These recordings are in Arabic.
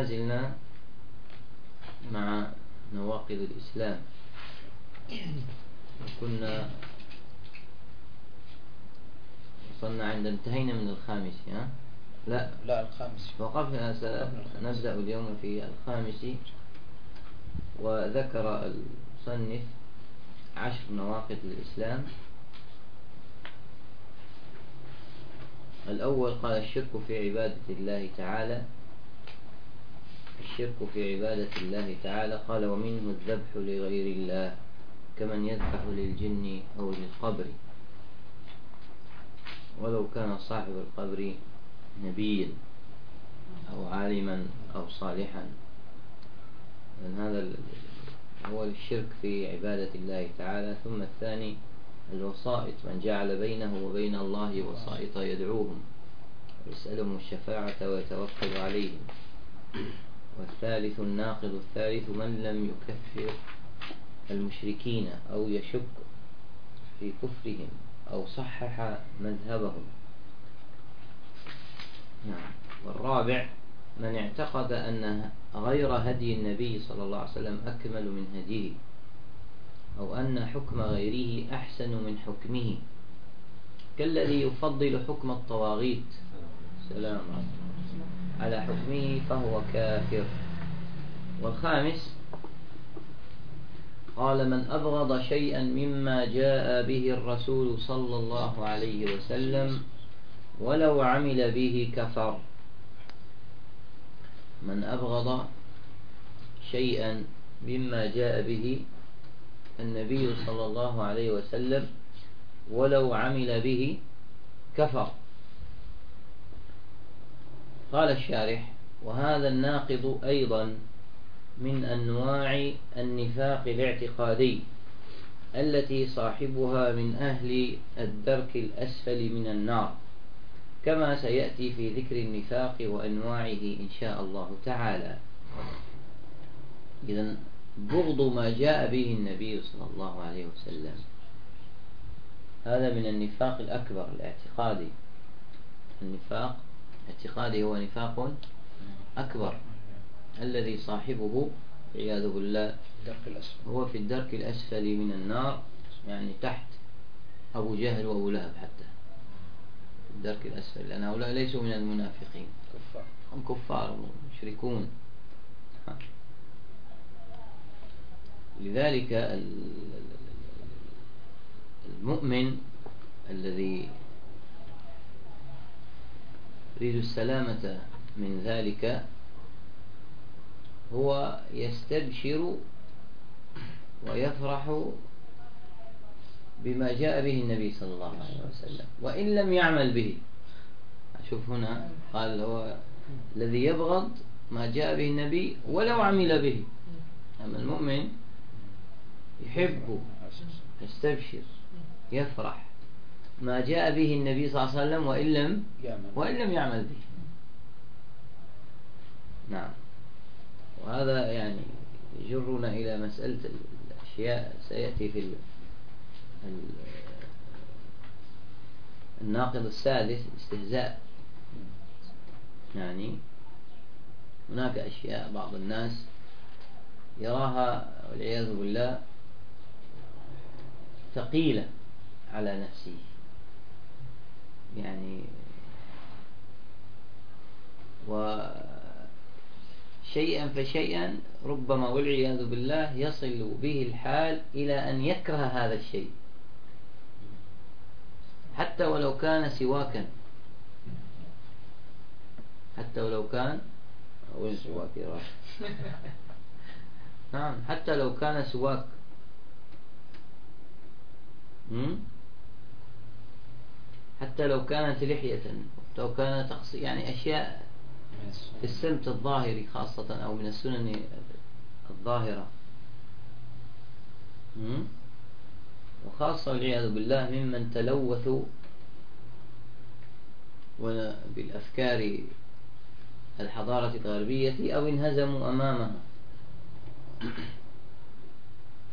ما زلنا مع نواقض الإسلام. كنا وصلنا عند انتهينا من الخامس ها؟ لا. لا الخامس. وقفنا سنبدأ اليوم في الخامس. وذكر المصنف عشر نواقض الإسلام. الأول قال الشرك في عبادة الله تعالى. الشرك في عبادة الله تعالى. قال ومنه الذبح لغير الله كمن يذبح للجن أو للقبر. ولو كان صاحب القبر نبيا أو عالما أو صالحا. لأن هذا هو الشرك في عبادة الله تعالى. ثم الثاني الوسائط من جعل بينه وبين الله وسائط يدعوهم ويسألهم الشفاعة ويتوكل عليهم. والثالث الناقض الثالث من لم يكفر المشركين أو يشك في كفرهم أو صحح مذهبهم. نعم. والرابع من اعتقد أن غير هدي النبي صلى الله عليه وسلم أكمل من هديه أو أن حكم غيره أحسن من حكمه. كالذي يفضل حكم الطواغيت. سلام على حكمه فهو كافر. والخامس قال من أبغض شيئا مما جاء به الرسول صلى الله عليه وسلم ولو عمل به كفر. من أبغض شيئا مما جاء به النبي صلى الله عليه وسلم ولو عمل به كفر. قال الشارح وهذا الناقض أيضا من أنواع النفاق الاعتقادي التي صاحبها من أهل الدرك الأسفل من النار كما سيأتي في ذكر النفاق وأنواعه إن شاء الله تعالى. إذا بغض ما جاء به النبي صلى الله عليه وسلم هذا من النفاق الأكبر الاعتقادي. النفاق الاعتقادي هو نفاق أكبر. الذي صاحبه عياذ بالله هو في الدرك الأسفل من النار يعني تحت أبو جهل وأبو لهب حتى. في الدرك الأسفل لأن هؤلاء ليسوا من المنافقين. هم كفار مشركون لذلك المؤمن الذي يريد السلامة من ذلك هو يستبشر ويفرح بما جاء به النبي صلى الله عليه وسلم. وإن لم يعمل به. شوف هنا قال هو الذي يبغض ما جاء به النبي ولو عمل به. أما المؤمن يحب يستبشر يفرح. ما جاء به النبي صلى الله عليه وسلم وإن لم وإن لم يعمل به. نعم. وهذا يعني يجرنا إلى مسألة الأشياء سيأتي في الناقض السادس استهزاء. يعني هناك أشياء بعض الناس يراها والعياذ بالله ثقيلة على نفسه. يعني وشيئا فشيئا ربما والعياذ بالله يصل به الحال إلى أن يكره هذا الشيء. حتى ولو كان سواكا. حتى ولو كان وين سواك يا نعم حتى لو كان سواك. حتى لو كانت لحية لو كان تقصي يعني أشياء في السمت الظاهري خاصة أو من السنن الظاهرة. وخاصة والعياذ بالله ممن تلوثوا بالأفكار الحضارة الغربية أو انهزموا أمامها.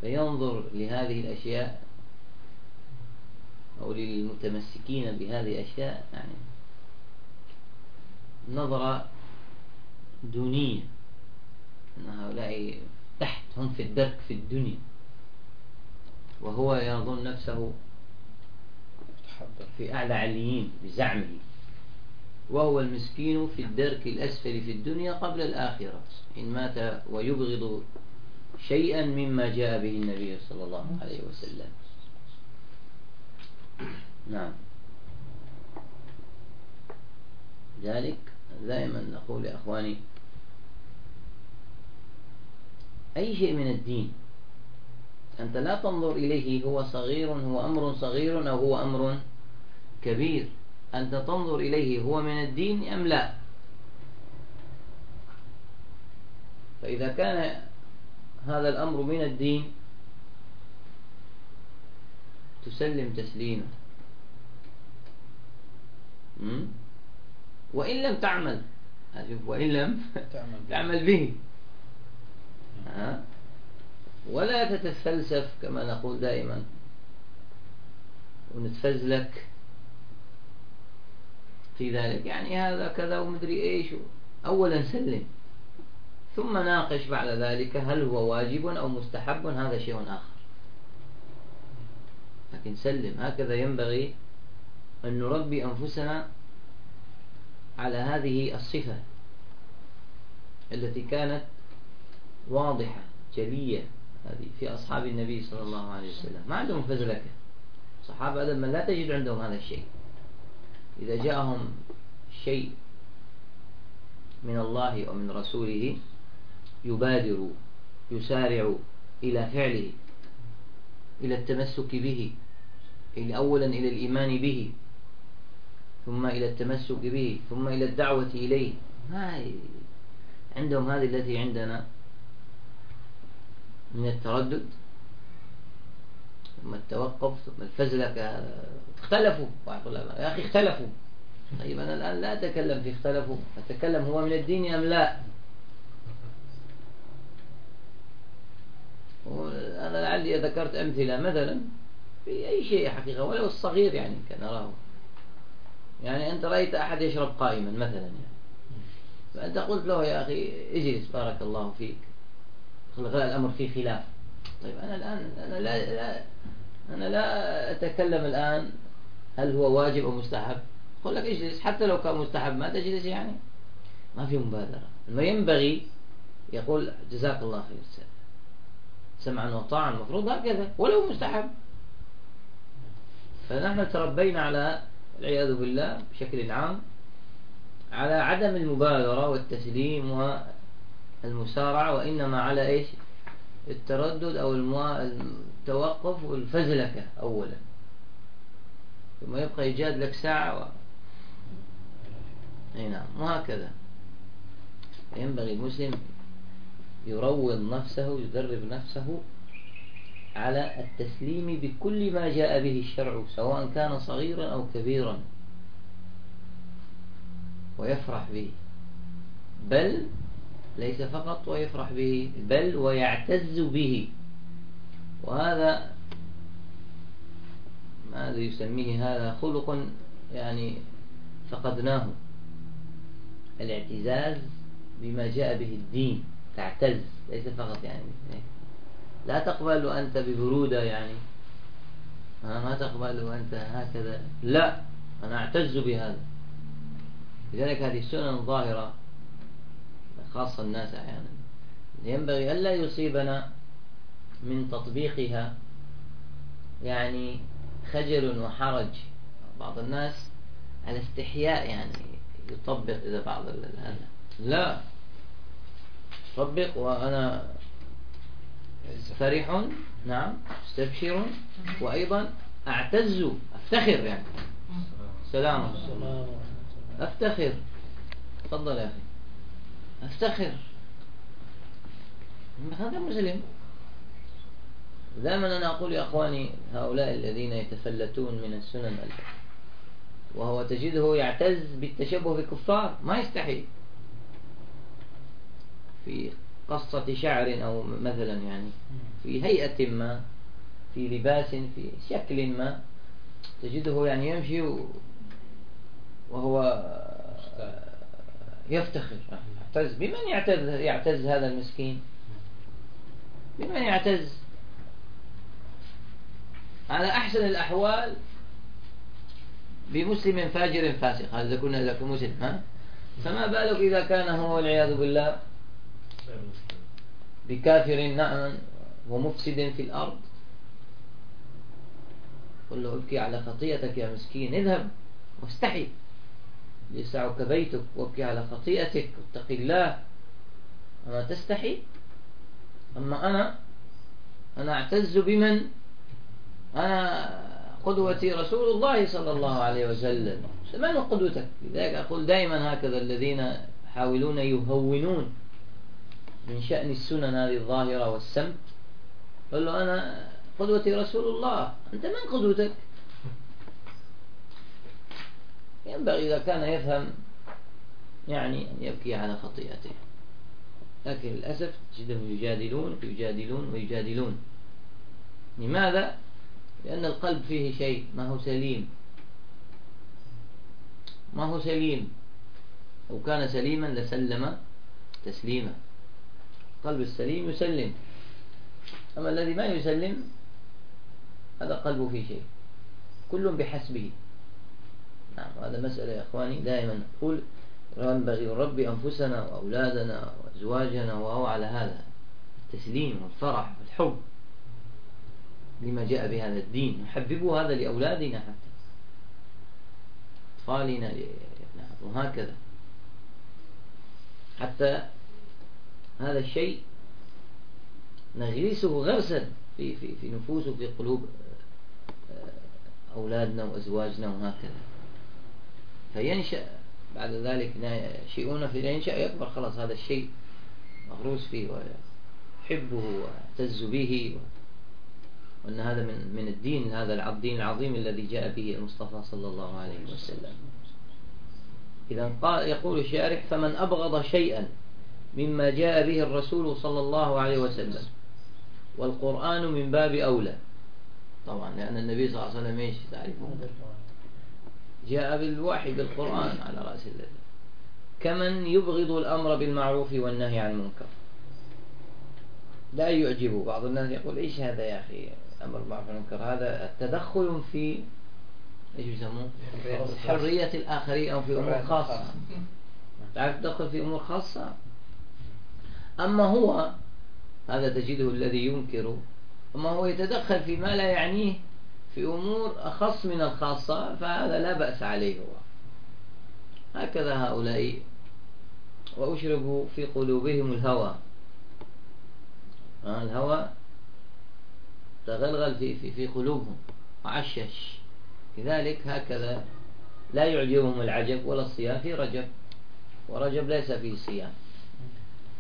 فينظر لهذه الأشياء أو للمتمسكين بهذه الأشياء يعني نظرة دونية أن هؤلاء تحت هم في الدرك في الدنيا. وهو يظن نفسه في أعلى عليين بزعمه. وهو المسكين في الدرك الأسفل في الدنيا قبل الآخرة. إن مات ويبغض شيئا مما جاء به النبي صلى الله عليه وسلم. نعم. ذلك دائما نقول يا أخواني أي شيء من الدين أنت لا تنظر إليه هو صغير هو أمر صغير أو هو أمر كبير. أنت تنظر إليه هو من الدين أم لا؟ فإذا كان هذا الأمر من الدين تسلم تسليما. وإن لم تعمل. وإن لم تعمل به. ها؟ ولا تتفلسف كما نقول دائما. ونتفزلك في ذلك. يعني هذا كذا ومدري إيش. اولا سلم. ثم ناقش بعد ذلك هل هو واجب أو مستحب. هذا شيء آخر. لكن سلم. هكذا ينبغي أن نربي أنفسنا على هذه الصفة التي كانت واضحة جلية هذه في أصحاب النبي صلى الله عليه وسلم. ما عندهم فزلكة. صحابة هذا من لا تجد عندهم هذا الشيء. إذا جاءهم شيء من الله ومن رسوله يبادروا يسارعوا إلى فعله. إلى التمسك به أولا إلى الإيمان به ثم إلى التمسك به ثم إلى الدعوة إليه. ما عندهم هذه التي عندنا من التردد ثم التوقف ثم الفزلكة اختلفوا يا أخي اختلفوا. طيب أنا الآن لا أتكلم في اختلفوا أتكلم هو من الدين أم لا؟ لعلي ذكرت أمثلة مثلا في أي شيء حقيقة ولو الصغير يعني كان أراه يعني أنت رأيت أحد يشرب قائما مثلا يعني. فأنت قلت له يا أخي اجلس بارك الله فيك. الأمر فيه خلاف. طيب أنا الآن أنا لا, لا أنا لا أتكلم الآن هل هو واجب أو مستحب. أقول لك اجلس حتى لو كان مستحب ما تجلس يعني. ما في مبادرة. ما ينبغي يقول جزاك الله خير سمعا وطاعا المفروض هكذا ولو مستحب. فنحن تربينا على العياذ بالله بشكل عام على عدم المبادرة والتسليم والمسارعة وإنما على إيش؟ التردد أو التوقف والفزلكة أولا. ثم يبقى يجاد لك ساعة و... أي نعم وهكذا. ينبغي المسلم يروض نفسه يدرب نفسه على التسليم بكل ما جاء به الشرع سواء كان صغيرا أو كبيرا ويفرح به. بل ليس فقط ويفرح به بل ويعتز به. وهذا ماذا يسميه هذا خلق يعني فقدناه. الاعتزاز بما جاء به الدين. تعتز ليس فقط يعني. لا تقبل أنت ببرودة يعني. ما تقبل أنت هكذا. لا أنا أعتز بهذا. لذلك هذه السنن الظاهرة خاصة الناس أحيانا. ينبغي ألا يصيبنا من تطبيقها يعني خجل وحرج. بعض الناس على استحياء يعني يطبق إذا بعض هذا لا. طبق وأنا فرح نعم استبشر وأيضا أعتز أفتخر يعني. سلام. أفتخر. تفضل يا أخي. أفتخر. هذا مسلم. دائما أنا أقول يا أخواني هؤلاء الذين يتفلتون من السنن وهو تجده يعتز بالتشبه بالكفار ما يستحي في قصة شعر أو مثلا يعني في هيئة ما في لباس في شكل ما تجده يعني يمشي وهو يفتخر. يعتز بمن يعتز, يعتز هذا المسكين؟ بمن يعتز؟ على أحسن الأحوال بمسلم فاجر فاسق. هذا كنا إذا مسلم ها؟ فما بالك إذا كان هو والعياذ بالله بكافر نعم ومفسد في الأرض. قل له ابكي على خطيئتك يا مسكين اذهب واستحي. ليسعك بيتك وابكي على خطيئتك واتق الله. أما تستحي؟ أما أنا أنا أعتز بمن؟ أنا قدوتي رسول الله صلى الله عليه وسلم. من قدوتك؟ لذلك أقول دائما هكذا الذين يحاولون يهونون. من شأن السنن هذه الظاهرة والسمت. قل له أنا قدوتي رسول الله أنت من قدوتك؟ ينبغي إذا كان يفهم يعني أن يبكي على خطيئته. لكن للأسف تجدهم يجادلون ويجادلون ويجادلون. لماذا؟ لأن القلب فيه شيء ما هو سليم. ما هو سليم؟ لو كان سليما لسلم تسليما القلب السليم يسلم. أما الذي ما يسلم هذا قلبه فيه شيء. كل بحسبه. نعم هذا مسألة يا إخواني. دائما نقول ينبغي نربي أنفسنا وأولادنا وأزواجنا وهو على هذا. التسليم والفرح والحب لما جاء بهذا الدين. نحببه هذا لأولادنا حتى. أطفالنا وهكذا. حتى هذا الشيء نغرسه غرسا في في في نفوس وفي قلوب أولادنا وأزواجنا وهكذا. فينشأ بعد ذلك شيئون في ينشأ يكبر خلاص هذا الشيء مغروس فيه ويحبه ويعتز به وأن هذا من من الدين هذا الدين العظيم الذي جاء به المصطفى صلى الله عليه وسلم. إذا قال يقول الشارح فمن أبغض شيئا مما جاء به الرسول صلى الله عليه وسلم. والقرآن من باب أولى. طبعا لأن النبي صلى الله عليه وسلم إيش تعرفون جاء بالوحي بالقرآن على رأس الذي. كمن يبغض الأمر بالمعروف والنهي عن المنكر. لا يعجبه بعض الناس يقول إيش هذا يا أخي؟ أمر بالمعروف والمنكر. هذا التدخل في إيش يسموه حرية الآخرين أو في أمور خاصة. تعرف تدخل في أمور خاصة؟ أما هو هذا تجده الذي ينكر أما هو يتدخل في ما لا يعنيه في أمور أخص من الخاصة فهذا لا بأس عليه هو. هكذا هؤلاء وأشربوا في قلوبهم الهوى. الهوى تغلغل في, في, في قلوبهم وعشش. لذلك هكذا لا يعجبهم العجب ولا الصيام في رجب. ورجب ليس فيه صيام.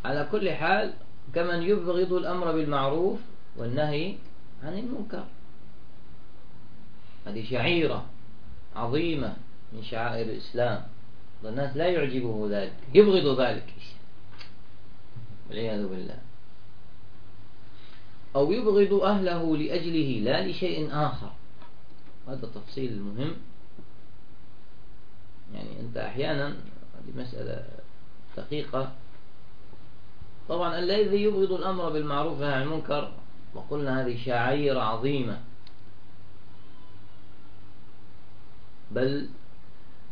على كل حال كمن يبغض الأمر بالمعروف والنهي عن المنكر. هذه شعيرة عظيمة من شعائر الإسلام والناس لا يعجبه ذلك يبغض ذلك. والعياذ بالله. أو يبغض أهله لأجله لا لشيء آخر. هذا تفصيل مهم. يعني أنت أحيانا هذه مسألة دقيقة. طبعا الذي يبغض الأمر بالمعروف عن المنكر وقلنا هذه شعائر عظيمة. بل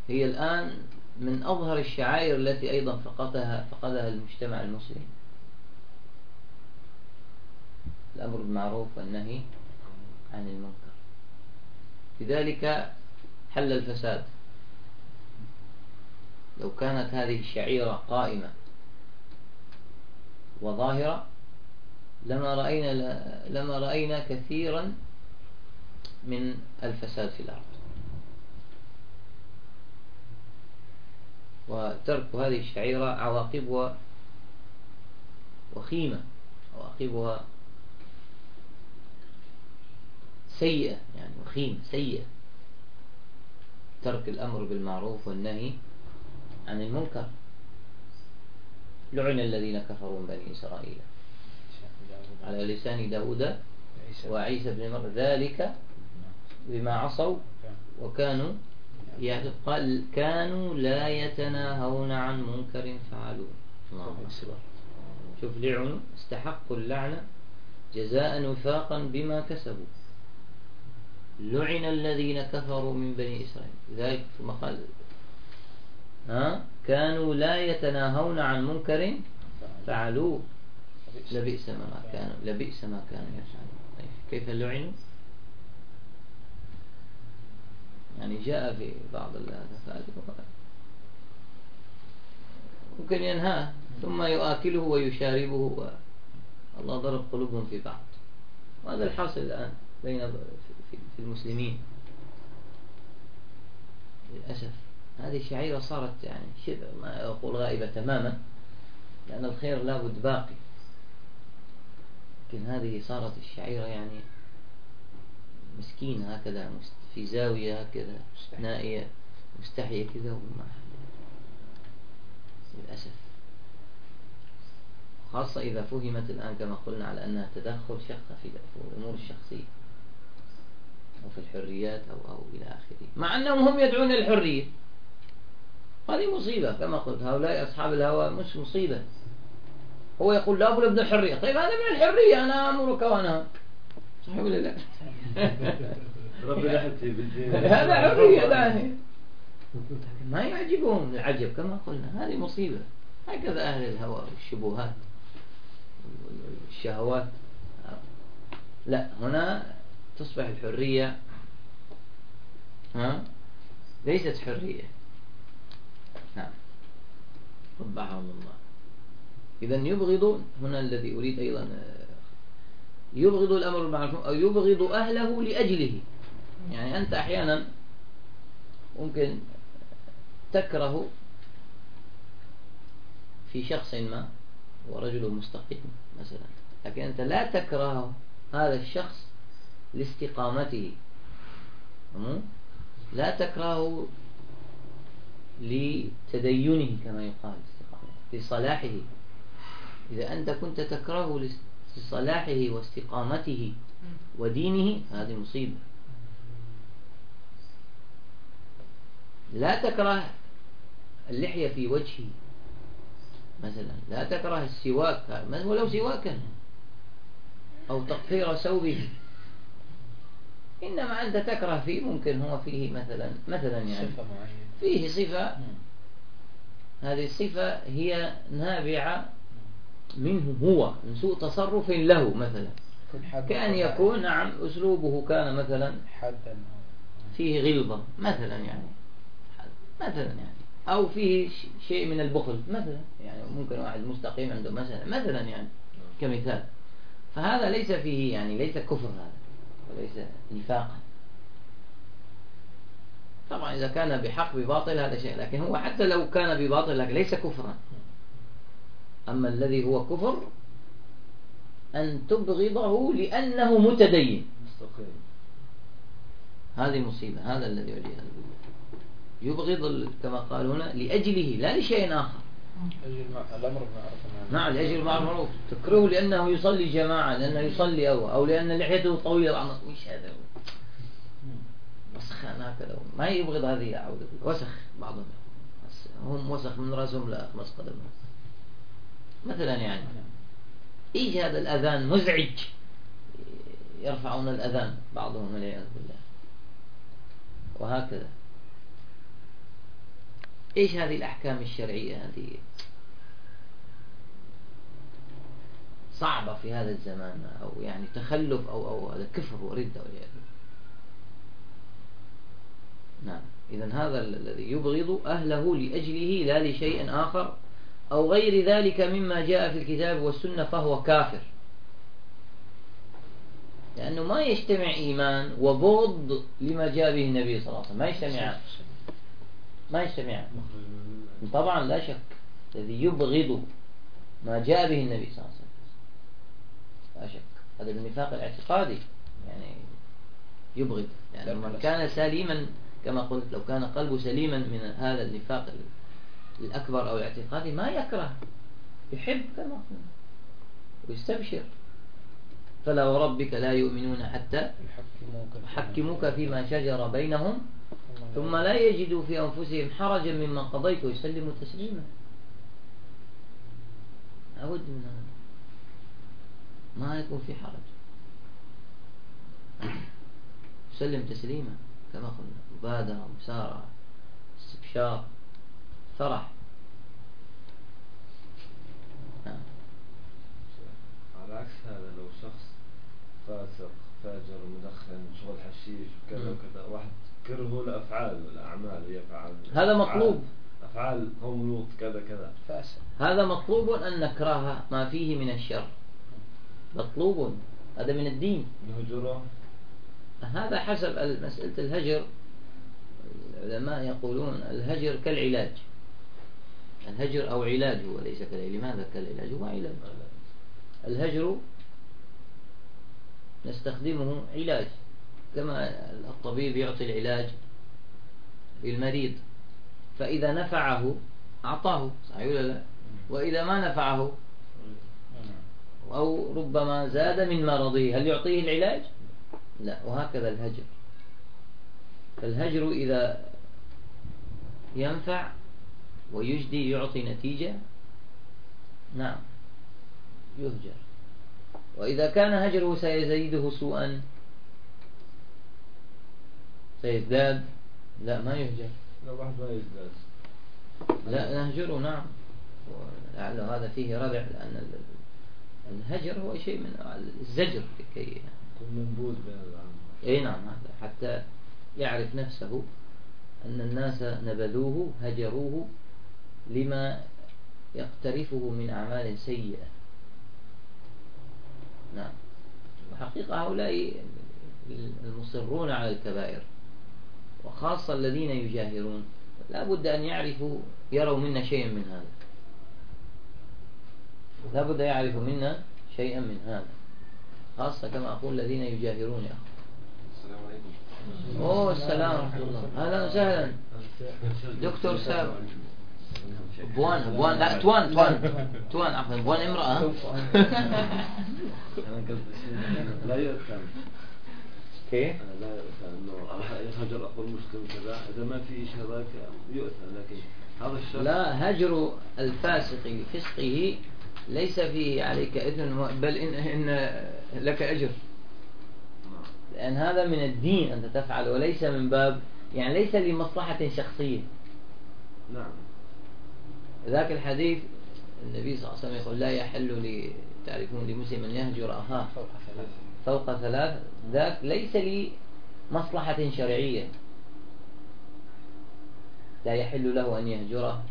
هي الآن من أظهر الشعائر التي أيضا فقدها فقدها المجتمع المسلم. الأمر بالمعروف والنهي عن المنكر. لذلك حل الفساد. لو كانت هذه الشعيرة قائمة وظاهرة. لما رأينا لما رأينا كثيرا من الفساد في الأرض. وترك هذه الشعيرة عواقبها وخيمة عواقبها سيئة يعني وخيمة سيئة. ترك الأمر بالمعروف والنهي عن المنكر. لعن الذين كفروا من بني إسرائيل. على لسان داود وعيسى بن مريم. ذلك بما عصوا وكانوا يعني قال كانوا لا يتناهون عن منكر فعلوه. الله شوف لعنوا استحقوا اللعنة جزاء وفاقا بما كسبوا. لعن الذين كفروا من بني إسرائيل. لذلك ثم قال ها؟ كانوا لا يتناهون عن منكر فعلوه. لبئس ما كانوا لبئس ما كانوا يفعلون. طيب، كيف لعنوا؟ يعني جاء في بعض ممكن ينهاه ثم يؤكله ويشاربه الله ضرب قلوبهم في بعض. وهذا الحاصل الآن بين في المسلمين. للأسف. هذه الشعيرة صارت يعني شبه ما أقول غائبة تماما لأن الخير لابد باقي. لكن هذه صارت الشعيرة يعني مسكينة هكذا في زاوية هكذا نائية مستحية كذا وما للأسف. خاصة إذا فهمت الآن كما قلنا على أنها تدخل شخص في الأمور الشخصية أو في الحريات أو, أو إلى آخره. مع أنهم هم يدعون للحرية هذه مصيبة كما قلت هؤلاء أصحاب الهوى مش مصيبة. هو يقول لا بد من الحرية. طيب هذا من الحرية أنا أمرك وأنا. صحيح ولا لا؟ هذا حرية ثانية. ما يعجبهم العجب كما قلنا. هذه مصيبة. هكذا أهل الهوى والشبهات الشهوات لا هنا تصبح الحرية ها؟ ليست حرية. قبحهم الله. إذا يبغض هنا الذي أريد أيضا يبغض الأمر بالمعروف أو يبغض أهله لأجله. يعني أنت أحيانا ممكن تكره في شخص ما ورجل مستقيم مثلا. لكن أنت لا تكره هذا الشخص لاستقامته. لا تكرهه لتدينه كما يقال لصلاحه. إذا أنت كنت تكرهه لصلاحه واستقامته ودينه هذه مصيبة. لا تكره اللحية في وجهه مثلا. لا تكره السواك ولو سواكا أو تقصير ثوبه. إنما أنت تكره فيه ممكن هو فيه مثلا مثلا يعني. فيه صفة. هذه الصفة هي نابعة منه هو من سوء تصرف له مثلا. كأن يكون نعم أسلوبه كان مثلا فيه غلظة مثلا يعني. مثلا يعني. أو فيه شيء من البخل مثلا يعني. ممكن واحد مستقيم عنده مثلا مثلا يعني. كمثال. فهذا ليس فيه يعني ليس كفر هذا. وليس نفاقا. طبعا إذا كان بحق بباطل هذا شيء لكن هو حتى لو كان بباطل لكن ليس كفرا. أما الذي هو كفر أن تبغضه لأنه متدين. هذه مصيبة هذا الذي يبغض كما قال هنا لأجله لا لشيء آخر. نعم لأجل المعروف تكرهه لأنه يصلي جماعة لأنه يصلي أو أو لأن لحيته طويلة. عن وش هذا؟ وسخ هكذا. ما يبغض هذه أعوذ وسخ بعضهم. هم وسخ من رأسهم لأخمص قدمهم مثلا يعني. إيش هذا الأذان؟ مزعج. يرفعون الأذان بعضهم والعياذ بالله. وهكذا. إيش هذه الأحكام الشرعية هذه؟ صعبة في هذا الزمان أو يعني تخلف أو أو هذا كفر وردة والعياذ نعم. إذا هذا الذي يبغض أهله لأجله لا لشيء آخر أو غير ذلك مما جاء في الكتاب والسنة فهو كافر. لأنه ما يجتمع إيمان وبغض لما جاء به النبي صلى الله عليه وسلم. ما يجتمعان ما يجتمعان طبعا لا شك. الذي يبغض ما جاء به النبي صلى الله عليه وسلم. لا شك. هذا النفاق الاعتقادي. يعني يبغض. يعني من كان سليما كما قلت لو كان قلبه سليما من هذا النفاق الأكبر أو الاعتقادي ما يكره. يحب كما قلنا. ويستبشر. فلا وربك لا يؤمنون حتى يحكموك فيما شجر بينهم ثم لا يجدوا في أنفسهم حرجا مما قضيت ويسلموا تسليما. لابد من هذا. ما يكون في حرج. يسلم تسليما كما قلنا. مبادرة مسارعة استبشار فرح. نعم. على عكس هذا لو شخص فاسق فاجر مدخن شغل حشيش وكذا وكذا واحد كرهه الأفعال والأعمال يفعل هذا مطلوب. أفعال قوم لوط كذا كذا. فاسق هذا مطلوب أن نكره ما فيه من الشر. مطلوب. هذا من الدين. نهجره هذا حسب مسألة الهجر. العلماء يقولون الهجر كالعلاج. الهجر أو علاج هو ليس كالعلاج. لماذا كالعلاج؟ هو علاج. الهجر نستخدمه علاج. كما الطبيب يعطي العلاج للمريض. فإذا نفعه أعطاه صحيح ولا لا؟ وإذا ما نفعه أو ربما زاد من مرضه هل يعطيه العلاج؟ لا وهكذا الهجر. فالهجر إذا ينفع ويجدي يعطي نتيجة نعم يهجر. وإذا كان هجره سيزيده سوءا سيزداد؟ لا ما يهجر. لا واحد ما يزداد. لا نهجره نعم. لعل هذا فيه ردع لأن الهجر هو شيء من الزجر لكي يكون منبوذ بين العام إي نعم هذا حتى يعرف نفسه أن الناس نبذوه هجروه لما يقترفه من أعمال سيئة. نعم. وحقيقة هؤلاء المصرون على الكبائر. وخاصة الذين يجاهرون. لا بد أن يعرفوا يروا منا شيئا من هذا. لا بد يعرفوا منا شيئا من هذا. خاصة كما أقول الذين يجاهرون. يا أخي السلام عليكم. أوه السلام ورحمة الله. أهلا وسهلا. دكتور سام puan puan. لا tuan tuan. tuan عفوا puan امرأة. لا كيف؟ لا يؤثم انه هجر اخو المسلم كذا إذا ما في شيء يؤثم لكن هذا الشرط لا هجر الفاسق بفسقه ليس فيه عليك إثم بل إن, إن لك أجر. لأن هذا من الدين أنت تفعل وليس من باب يعني ليس لمصلحة شخصية. نعم. ذاك الحديث النبي صلى الله عليه وسلم يقول لا يحل تعرفون لمسلم أن يهجر. أخاه فوق ثلاث فوق ثلاث ذاك ليس لمصلحة شرعية. لا يحل له أن يهجره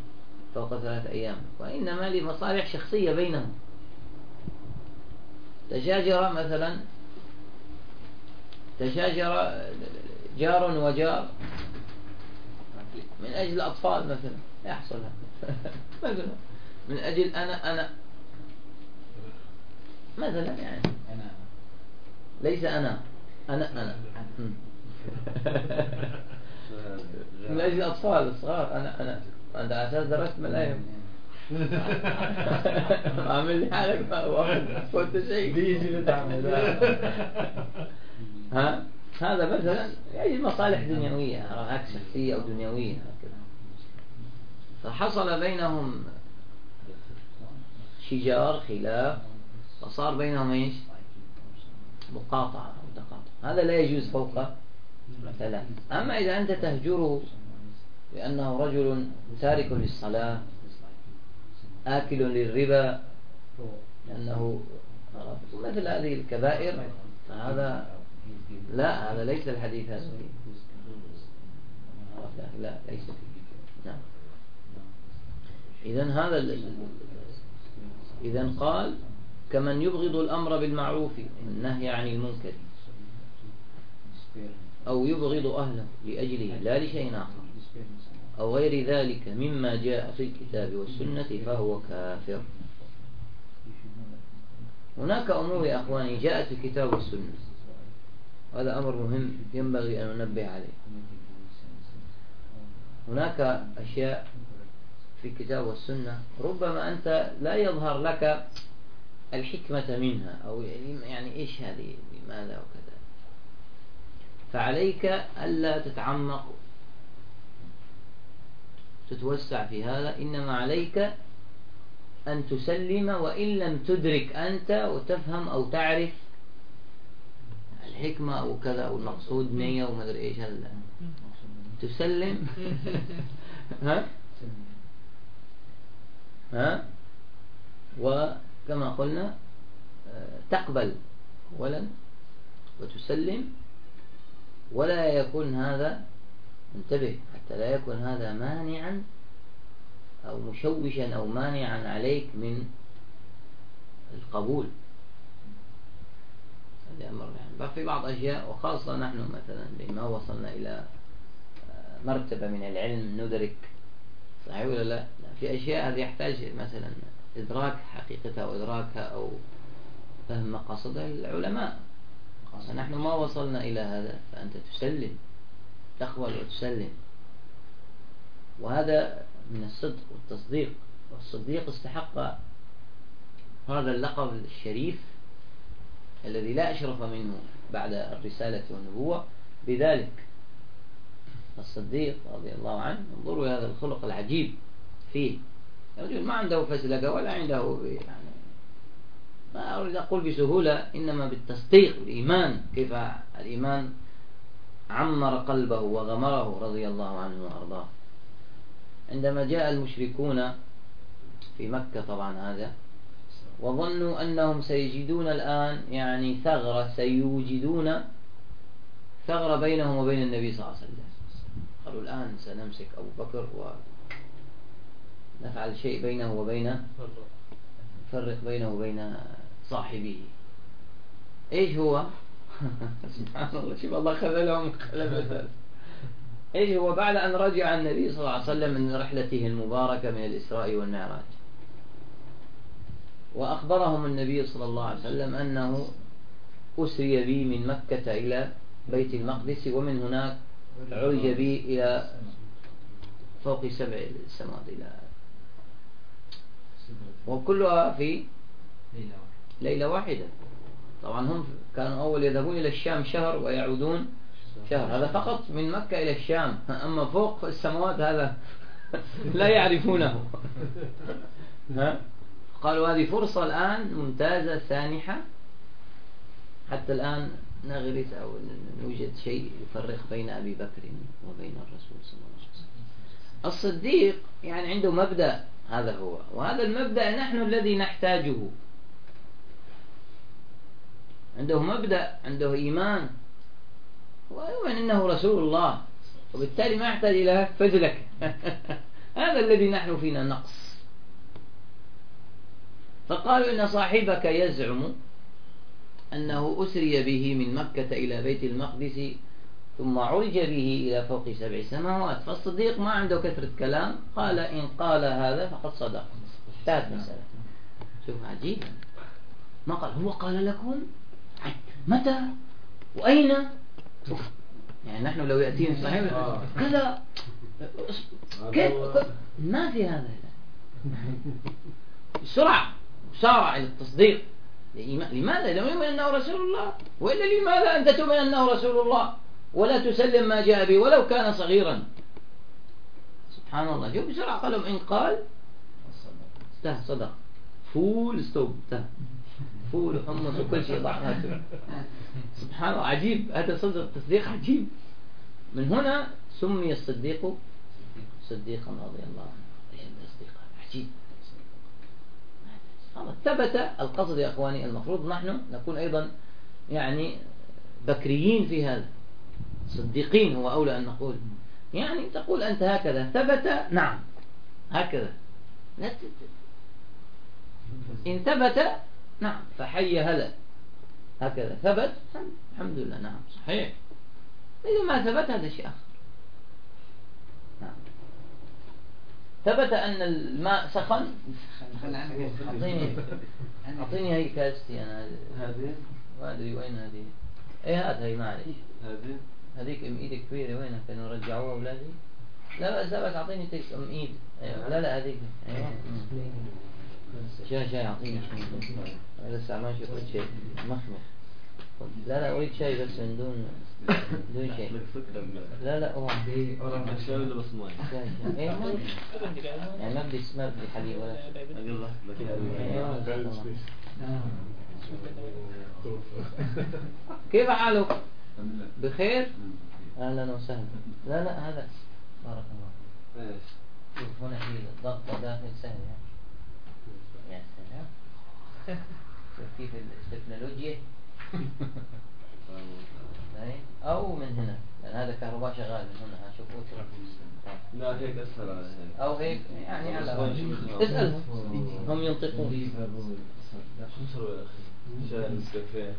فوق ثلاث أيام وإنما لمصالح شخصية بينهم. تشاجر مثلا تشاجر جار وجار من أجل أطفال مثلا. يحصل مثلا. من أجل أنا أنا. مثلا يعني. ليس أنا. أنا أنا. من أجل الأطفال الصغار أنا أنا. أنت على أساس درست ملايم عامل لي حالك فوت شيء. بيجي ها؟ هذا مثلا يعني مصالح دنيوية رغبات شخصية أو دنيوية هكذا. فحصل بينهم شجار خلاف. فصار بينهم إيش؟ مقاطعة أو تقاطع هذا لا يجوز فوق ثلاث أما إذا أنت تهجره لأنه رجل تارك للصلاة آكل للربا لأنه مثل هذه الكبائر هذا لا هذا ليس الحديث هذا. لا ليس. فيه نعم. إذا هذا إذا قال كمن يبغض الأمر بالمعروف والنهي عن المنكر. أو يبغض أهله لأجله لا لشيء آخر. أو غير ذلك مما جاء في الكتاب والسنة فهو كافر. هناك أمور يا أخواني جاءت في الكتاب والسنة. هذا أمر مهم ينبغي أن ننبه عليه. هناك أشياء في الكتاب والسنة ربما أنت لا يظهر لك الحكمة منها أو يعني إيش هذه؟ لماذا وكذا؟ فعليك ألا تتعمق تتوسع في هذا. إنما عليك أن تسلم وإن لم تدرك أنت وتفهم أو تعرف الحكمة أو كذا أو المقصود نية وما أدري إيش هذا. تسلم؟ ها؟ ها؟ وكما قلنا تقبل أولا وتسلم. ولا يكون هذا انتبه حتى لا يكون هذا مانعا أو مشوشا أو مانعا عليك من القبول. هذا يعني. في بعض أشياء وخاصة نحن مثلا لما وصلنا إلى مرتبة من العلم ندرك صحيح ولا لا في أشياء هذه يحتاج مثلا إدراك حقيقتها وإدراكها أو فهم مقاصدها العلماء. فنحن ما وصلنا إلى هذا فأنت تسلم تقبل وتسلم. وهذا من الصدق والتصديق. والصديق استحق هذا اللقب الشريف الذي لا أشرف منه بعد الرسالة والنبوة. بذلك الصديق رضي الله عنه انظروا هذا الخلق العجيب فيه. رجل ما عنده فزلقة ولا عنده يعني ما أريد أقول بسهولة إنما بالتصديق والإيمان كيف الإيمان؟ عمر قلبه وغمره رضي الله عنه وأرضاه. عندما جاء المشركون في مكة طبعا هذا وظنوا أنهم سيجدون الآن يعني ثغرة سيوجدون ثغرة بينهم وبين النبي صلى الله عليه وسلم. قالوا الآن سنمسك أبو بكر ونفعل شيء بينه وبين فرق بينه وبين صاحبه. إيش هو؟ سبحان الله شوف الله خذلهم خذل إيش هو؟ بعد أن رجع النبي صلى الله عليه وسلم من رحلته المباركة من الإسراء والمعراج. وأخبرهم النبي صلى الله عليه وسلم أنه أسري بي من مكة إلى بيت المقدس ومن هناك عرج بي إلى فوق سبع السماوات إلى وكلها في ليلة واحدة. طبعا هم كانوا أول يذهبون إلى الشام شهر ويعودون شهر. هذا فقط من مكة إلى الشام. أما فوق السماوات هذا لا يعرفونه. ها؟ قالوا هذه فرصة الآن ممتازة سانحة. حتى الآن نغرس أو نوجد شيء يفرق بين أبي بكر وبين الرسول صلى الله عليه وسلم. الصديق يعني عنده مبدأ. هذا هو. وهذا المبدأ نحن الذي نحتاجه. عنده مبدأ عنده إيمان. ويؤمن أنه رسول الله. وبالتالي ما يحتاج إلى فزلك هذا الذي نحن فينا نقص. فقالوا إن صاحبك يزعم أنه أسري به من مكة إلى بيت المقدس ثم عرج به إلى فوق سبع سماوات. فالصديق ما عنده كثرة كلام قال إن قال هذا فقد صدق. انتهت مسألة. شوف عجيب. ما قال هو قال لكم؟ متى؟ وأين؟ يعني نحن لو يأتينا صحيح. كذا. كيف؟ ما في هذا. بسرعة سارع إلى التصديق. لماذا؟ لم يؤمن أنه رسول الله؟ وإلا لماذا أنت تؤمن أنه رسول الله؟ ولا تسلم ما جاء به ولو كان صغيرا. سبحان الله. شوف بسرعة قالوا إن قال صدق. full stop فول وحمص وكل شيء ضع سبحان الله عجيب. هذا صدق تصديق عجيب. من هنا سمي الصديق صديقا رضي الله عنه. عجيب. ثبت القصد يا إخواني المفروض نحن نكون أيضا يعني بكريين في هذا. صديقين هو أولى أن نقول. يعني تقول أنت هكذا ثبت نعم. هكذا. إن ثبت نعم. فحي هلا هكذا. ثبت الحمد لله نعم. صحيح. إذا ما ثبت هذا شيء آخر. نعم. ثبت أن الماء سخن؟ أعطيني أعطيني هي كاستي أنا. هذه؟ ما أدري وين هذه. إيه هات هي معلش هذه؟ هذيك ام ايد كبيرة وينها كانوا رجعوها أولادي؟ لا بس بس أعطيني تلك ام إيد. أيوة. لا لا هذيك. أيوة. شاي شاي أعطيني شاي لسه ما شفت شيء. مخمخ. لا لا أريد شاي بس من دون دون شيء. لا لا هو الشاي ولا بس؟ شاي شاي إيه ما يعني ما بدي ما بدي حليب ولا شيء. جزاك الله. كيف حالك؟ بخير؟ أهلا وسهلا لا لا هذا بارك الله إيش؟ شوف هنا في ضغطة داخل سهل يا سلام. شوف كيف التكنولوجيا. أي؟ أو من هنا. لأن هذا كهرباء شغال من هنا. شوف أوتر لا هيك أسهل على هيك. أو هيك يعني على اسأل. هم ينطقون. شو نسوي يا أخي؟ شاي نسكافيه.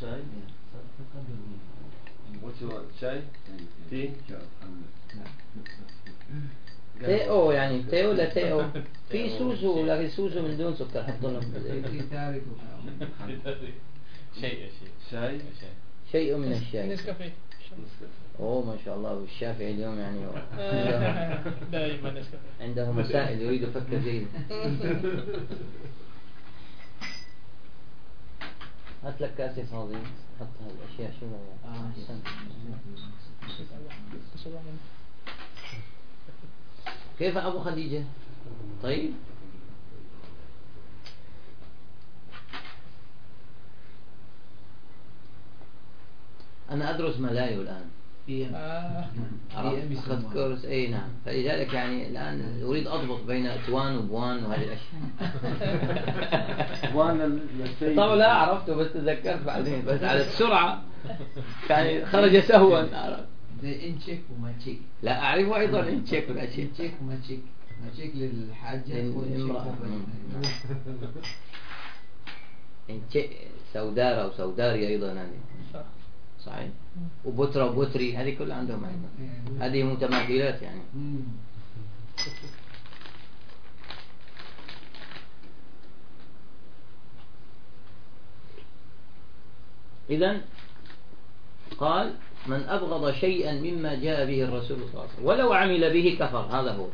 شاي What you want? شاي؟ تي؟ teh o يعني teh o لا teh o في susu لكن susu من دون سكر حط لهم شيء شيء شاي؟ شيء من الشاي نسكافيه اوه ما شاء الله والشافعي اليوم يعني دائما نسكافيه عنده مسائل يريد يفكر جيدا هات لك كاسة فاضية حط هالأشياء شو أحسنت. كيف أبو خديجة؟ طيب. أنا أدرس ملايو الآن. آه. أخذت كورس إي نعم. فلذلك يعني الآن أريد أضبط بين اتوان وبوان وهذه الأشياء. وأنا السيد طبعا لا عرفته بس تذكرت بعدين. بس على السرعة يعني خرج سهوا زي encik و makcik لا أعرفه أيضا encik ولا شيء encik و makcik makcik للحاجة. وبس. encik saudara أو saudari أيضا هذه صح. صحيح. و putera و puteri هذه كلها عندهم أيضا. هذه متماثلات يعني. إذا قال من أبغض شيئا مما جاء به الرسول صلى الله عليه وسلم ولو عمل به كفر. هذا هو.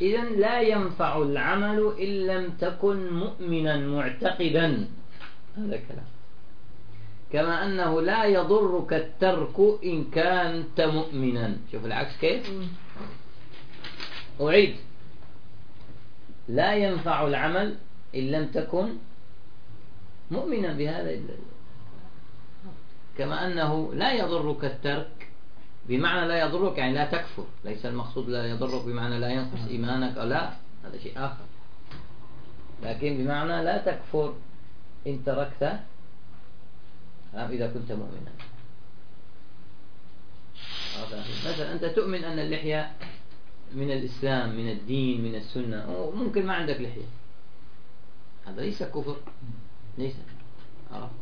إذا لا ينفع العمل إن لم تكن مؤمنا معتقدا. هذا كلام. كما أنه لا يضرك الترك إن كنت مؤمنا. شوف العكس كيف؟ أعيد. لا ينفع العمل إن لم تكن مؤمنا بهذا كما أنه لا يضرك الترك بمعنى لا يضرك يعني لا تكفر. ليس المقصود لا يضرك بمعنى لا ينقص إيمانك أو لا. هذا شيء آخر. لكن بمعنى لا تكفر إن تركت نعم، إذا كنت مؤمنا. مثلا أنت تؤمن أن اللحية من الإسلام من الدين من السنة وممكن ما عندك لحية. هذا ليس كفر. ليس. عرفت؟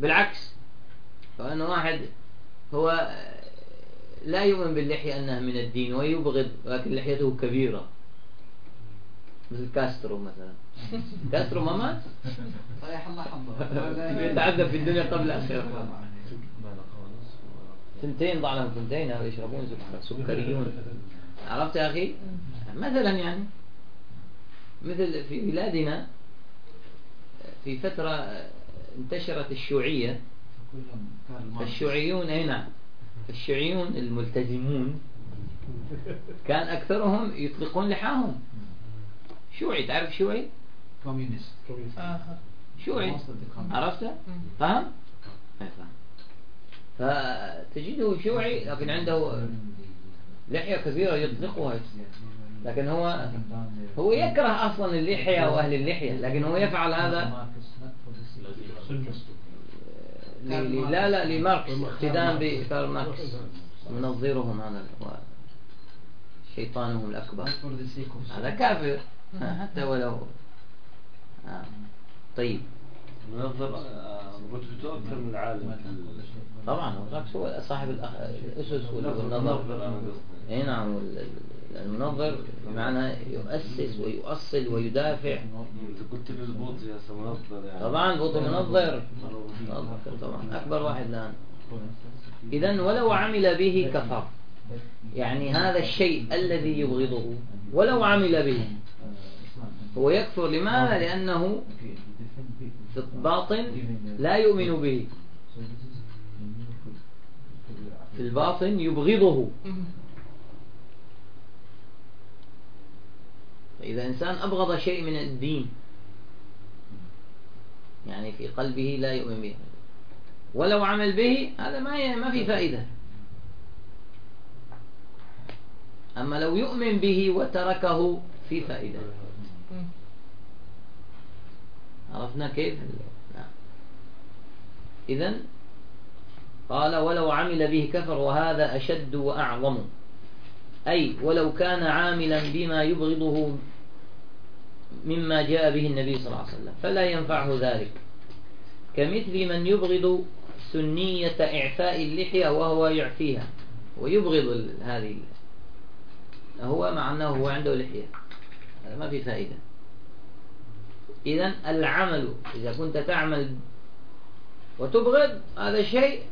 بالعكس فأنه واحد هو لا يؤمن باللحية أنها من الدين ويبغض لكن لحيته كبيرة. مثل كاسترو مثلا. كاسترو ما مات؟ صحيح الله حظه يتعذب في الدنيا قبل الآخرة ثنتين ضع لهم ثنتين هذا يشربون سكر سكريون. عرفت يا أخي؟ مثلا يعني مثل في بلادنا في فترة انتشرت الشيوعية. فالشيوعيون أي نعم فالشيوعيون الملتزمون كان أكثرهم يطلقون لحاهم. شيوعي تعرف شيوعي communist. شيوعي. عرفته؟ فهم فتجده شيوعي لكن عنده لحية كبيرة يطلقها. لكن هو هو يكره أصلا اللحية وأهل اللحية لكن هو يفعل هذا ل- ل- لا لا لماركس اقتداء بكارل ماركس. منظرهم هذا شيطانهم الأكبر. هذا كافر. حتى ولو. آه. طيب. منظر آه، رتبته أكثر من العالم. طبعا هو صاحب منظر والنظر. قصدي إي نعم المنظر بمعنى يؤسس ويؤصل ويدافع. أنت قلت لي يا منظر يعني. طبعا بوطي منظر طبعا أكبر واحد الآن. إذا ولو عمل به كفر. يعني هذا الشيء الذي يبغضه. ولو عمل به. هو يكفر لماذا لأنه في الباطن لا يؤمن به. في الباطن يبغضه. فإذا إنسان أبغض شيء من الدين يعني في قلبه لا يؤمن به. ولو عمل به هذا ما ما في فائدة. أما لو يؤمن به وتركه في فائدة. عرفنا كيف؟ نعم. إذن قال ولو عمل به كفر وهذا أشد وأعظم. أي ولو كان عاملا بما يبغضه مما جاء به النبي صلى الله عليه وسلم فلا ينفعه ذلك. كمثل من يبغض سنية إعفاء اللحية وهو يعفيها ويبغض هذه هو مع أنه هو عنده لحية. ما في فائدة. إذا العمل إذا كنت تعمل وتبغض هذا شيء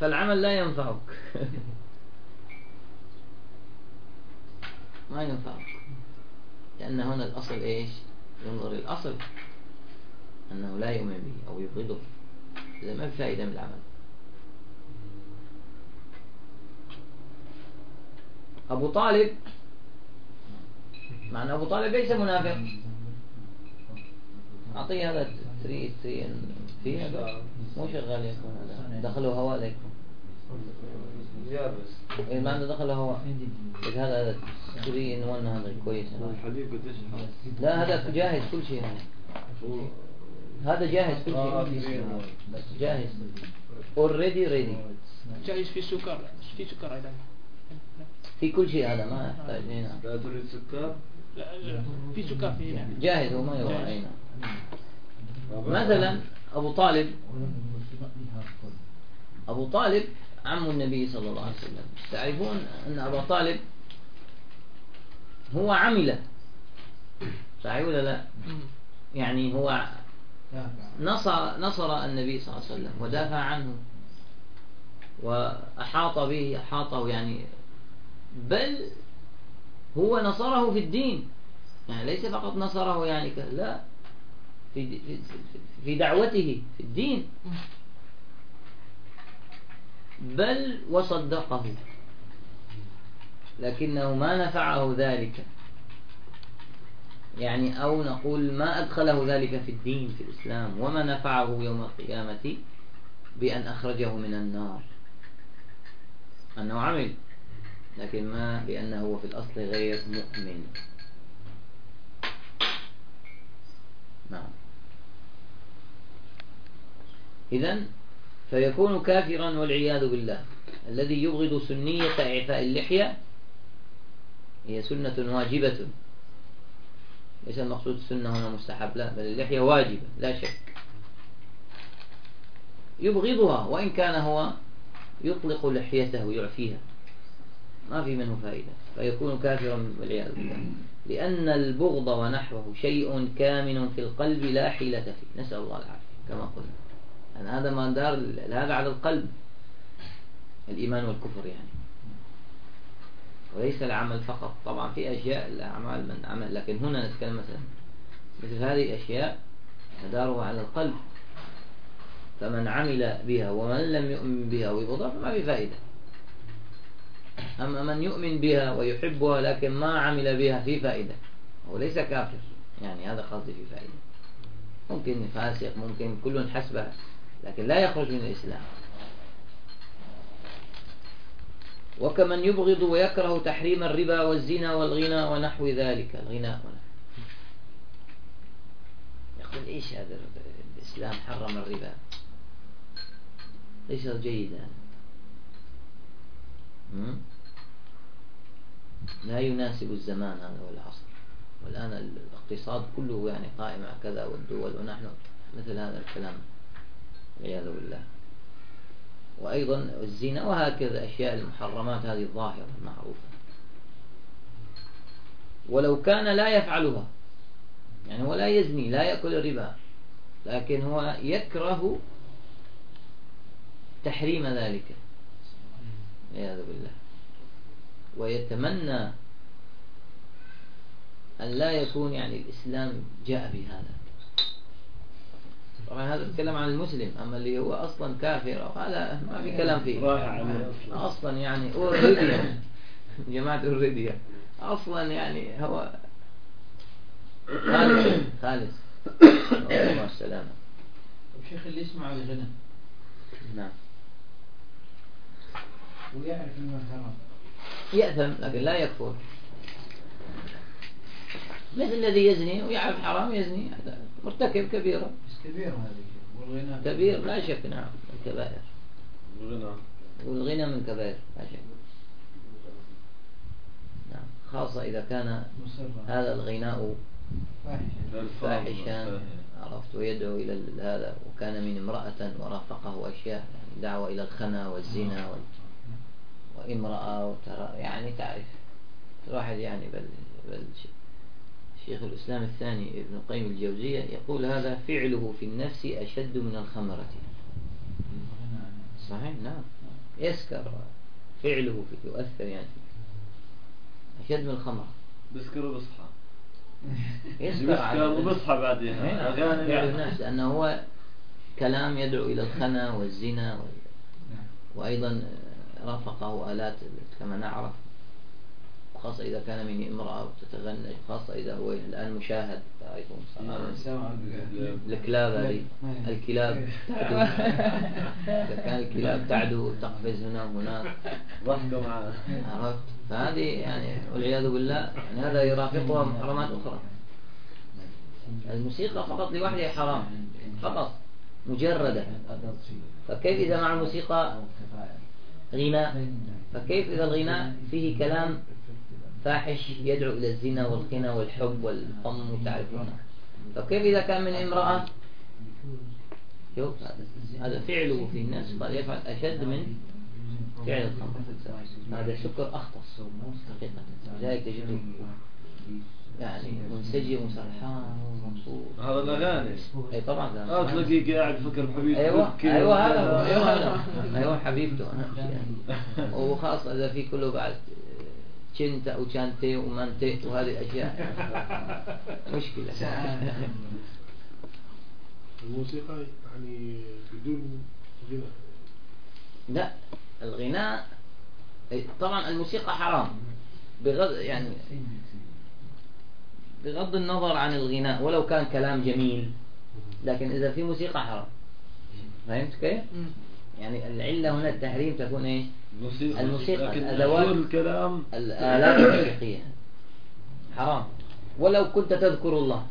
فالعمل لا ينفعك. ما ينفعك. لأن هنا الأصل إيش؟ ينظر الأصل أنه لا يؤمن به أو يبغضه. إذا ما في فائدة من العمل. أبو طالب مع أن أبو طالب ليس منافق. أعطيه هذا تري تري في هذا. مو شغال يكون هذا. دخله هواء يابس إيه ما عنده دخله هواء. هذا هذا تري إن ون هذا كويس. الحليب قديش لا هذا جاهز كل شيء هذا هذا جاهز كل آه، شيء تري. جاهز. Already ready. جايز في سكر. في سكر أيضا. في كل شيء هذا ما يحتاج. هنا لا تريد سكر؟ في سكر في هنا. جاهز هو ما يبغى جاهز. هنا مثلا أبو طالب. أبو طالب عم النبي صلى الله عليه وسلم. تعرفون أن أبا طالب هو عمل. صحيح ولا لا. يعني هو نصر, نصر النبي صلى الله عليه وسلم ودافع عنه. وأحاط به أحاطه يعني. بل هو نصره في الدين. يعني ليس فقط نصره يعني لا في, في, في دعوته في الدين. بل وصدقه. لكنه ما نفعه ذلك. يعني أو نقول ما أدخله ذلك في الدين في الإسلام. وما نفعه يوم القيامة بأن أخرجه من النار. أنه عمل. لكن ما بأنه هو في الأصل غير مؤمن. نعم. إذا فيكون كافرا والعياذ بالله. الذي يبغض سنية إعفاء اللحية هي سنة واجبة. ليس المقصود السنة هنا مستحب. لا بل اللحية واجبة لا شك. يبغضها وإن كان هو يطلق لحيته ويعفيها. ما في منه فائدة فيكون كافرا والعياذ بالله. لأن البغض ونحوه شيء كامن في القلب لا حيلة فيه. نسأل الله العافية كما قلنا. أن هذا ما دار هذا على القلب. الإيمان والكفر يعني. وليس العمل فقط. طبعا في أشياء الأعمال من عمل. لكن هنا نتكلم مثلا مثل هذه الأشياء مدارها على القلب. فمن عمل بها ومن لم يؤمن بها ويبغضها فما في فائدة. أما من يؤمن بها ويحبها لكن ما عمل بها في فائدة؟ هو ليس كافر. يعني هذا قصدي في فائدة. ممكن فاسق ممكن كل حسبه لكن لا يخرج من الإسلام. وكمن يبغض ويكره تحريم الربا والزنا والغنى ونحو ذلك. الغناء يقول إيش هذا الإسلام حرم الربا؟ ليس جيدا? لا يناسب الزمان هذا والعصر. والآن الاقتصاد كله يعني قائم على كذا والدول ونحن مثل هذا الكلام والعياذ بالله. وأيضا الزنا وهكذا أشياء المحرمات هذه الظاهرة المعروفة. ولو كان لا يفعلها يعني هو لا يزني لا يأكل الربا لكن هو يكره تحريم ذلك. والعياذ بالله. ويتمنى أن لا يكون يعني الإسلام جاء بهذا. طبعا هذا الكلام عن المسلم أما اللي هو أصلا كافر أو هذا ما في كلام فيه. أصلا أصلا يعني أوريديا جماعة أوريديا أصلا يعني هو خالص خالص. الله السلامة الشيخ اللي يسمع الغنى نعم. ويعرف انه حرام يأثم لكن لا يكفر. مثل الذي يزني ويعرف حرام يزني هذا مرتكب كبيرة بس كبير. هذا والغنى كبير لا شك نعم الكبائر الغنى والغنى من كبائر لا شك. نعم خاصة إذا كان مصرة هذا الغناء فاحشا عرفت ويدعو إلى هذا وكان من امرأة ورافقه أشياء يعني دعوة إلى الخنا والزنا وال... وامرأة وترى يعني تعرف. الواحد يعني بل, بل شيخ الإسلام الثاني ابن القيم الجوزية يقول هذا فعله في النفس أشد من الخمرة. صحيح؟ نعم. يسكر فعله في يؤثر يعني. أشد من الخمر بسكر وبصحى يسكر وبصحى نعم. أغاني فعل بعد. الناس لأنه هو كلام يدعو إلى الخنا والزنا وال... نعم. وأيضا رافقه آلات كما نعرف. خاصة إذا كان من امرأة وتتغنى خاصة إذا هو الآن مشاهد السلام سمع الكلاب. هذه. نعم. الكلاب تعدو. إذا كان الكلاب تعدو تقفز هنا وهناك. ضحكوا معاه عرفت؟ فهذه يعني والعياذ بالله يعني هذا يرافقها محرمات أخرى. الموسيقى فقط لوحدها حرام فقط مجردة. فكيف إذا مع الموسيقى غناء فكيف إذا الغناء فيه كلام فاحش يدعو إلى الزنا والخنا والحب والقم وتعرفون. فكيف إذا كان من امرأة؟ شوف هذا فعله في الناس قد يفعل أشد من فعل الخمر هذا سكر أختص حقيقة. لذلك تجده يعني منسجم وسرحان ومبسوط. هذا الأغاني أي طبعا آه تلاقيه قاعد فكر بحبيبته أيوه أيوه هذا هو. أيوه هذا أيوه حبيبته اهم شيء وخاصة إذا في كله بعد تشنتا وشانتي ومانتي وهذه اشياء مشكلة. الموسيقى يعني بدون غنى لا الغناء طبعا الموسيقى حرام. بغض يعني بغض النظر عن الغناء ولو كان كلام جميل. لكن إذا في موسيقى حرام. فهمت كيف؟ يعني العلة هنا التحريم تكون إيش؟ الموسيقى. الموسيقى، لكن الأدوات. كل الكلام. الآلات الموسيقية. حرام. ولو كنت تذكر الله.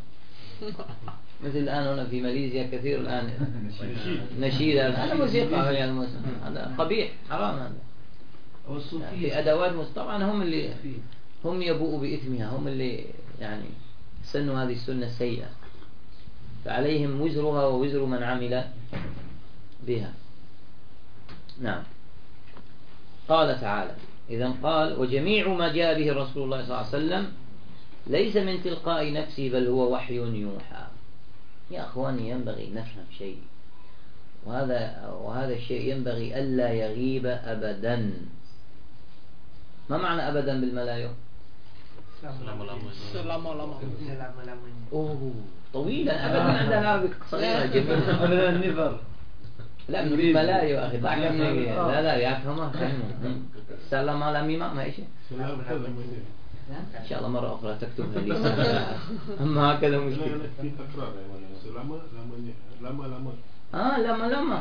مثل الآن هنا في ماليزيا كثير الآن. نشيد. هذا موسيقى هذا قبيح. حرام هذا. في أدوات طبعا هم اللي هم يبوءوا بإثمها. هم اللي يعني سنوا هذه السنة السيئة فعليهم وزرها ووزر من عمل بها. نعم. قال تعالى إذا قال وجميع ما جاء به رسول الله صلى الله عليه وسلم ليس من تلقاء نفسه بل هو وحي يوحى. يا أخواني ينبغي نفهم شيء. وهذا وهذا الشيء ينبغي ألا يغيب أبدا. ما معنى أبدا بالملايو Selama-lama. أوه طويلة أبدا عندنا العربي صغيرة جدا أبدا نيفر لا من الملايو أخي ضاع كم لا لا يفهمها فهمه سلام على ميمة ما إيش سلام إن شاء الله مرة أخرى تكتبها لي أما هكذا لا مشكلة لا في تكرار يعني lamanya lama lama آه لما لما.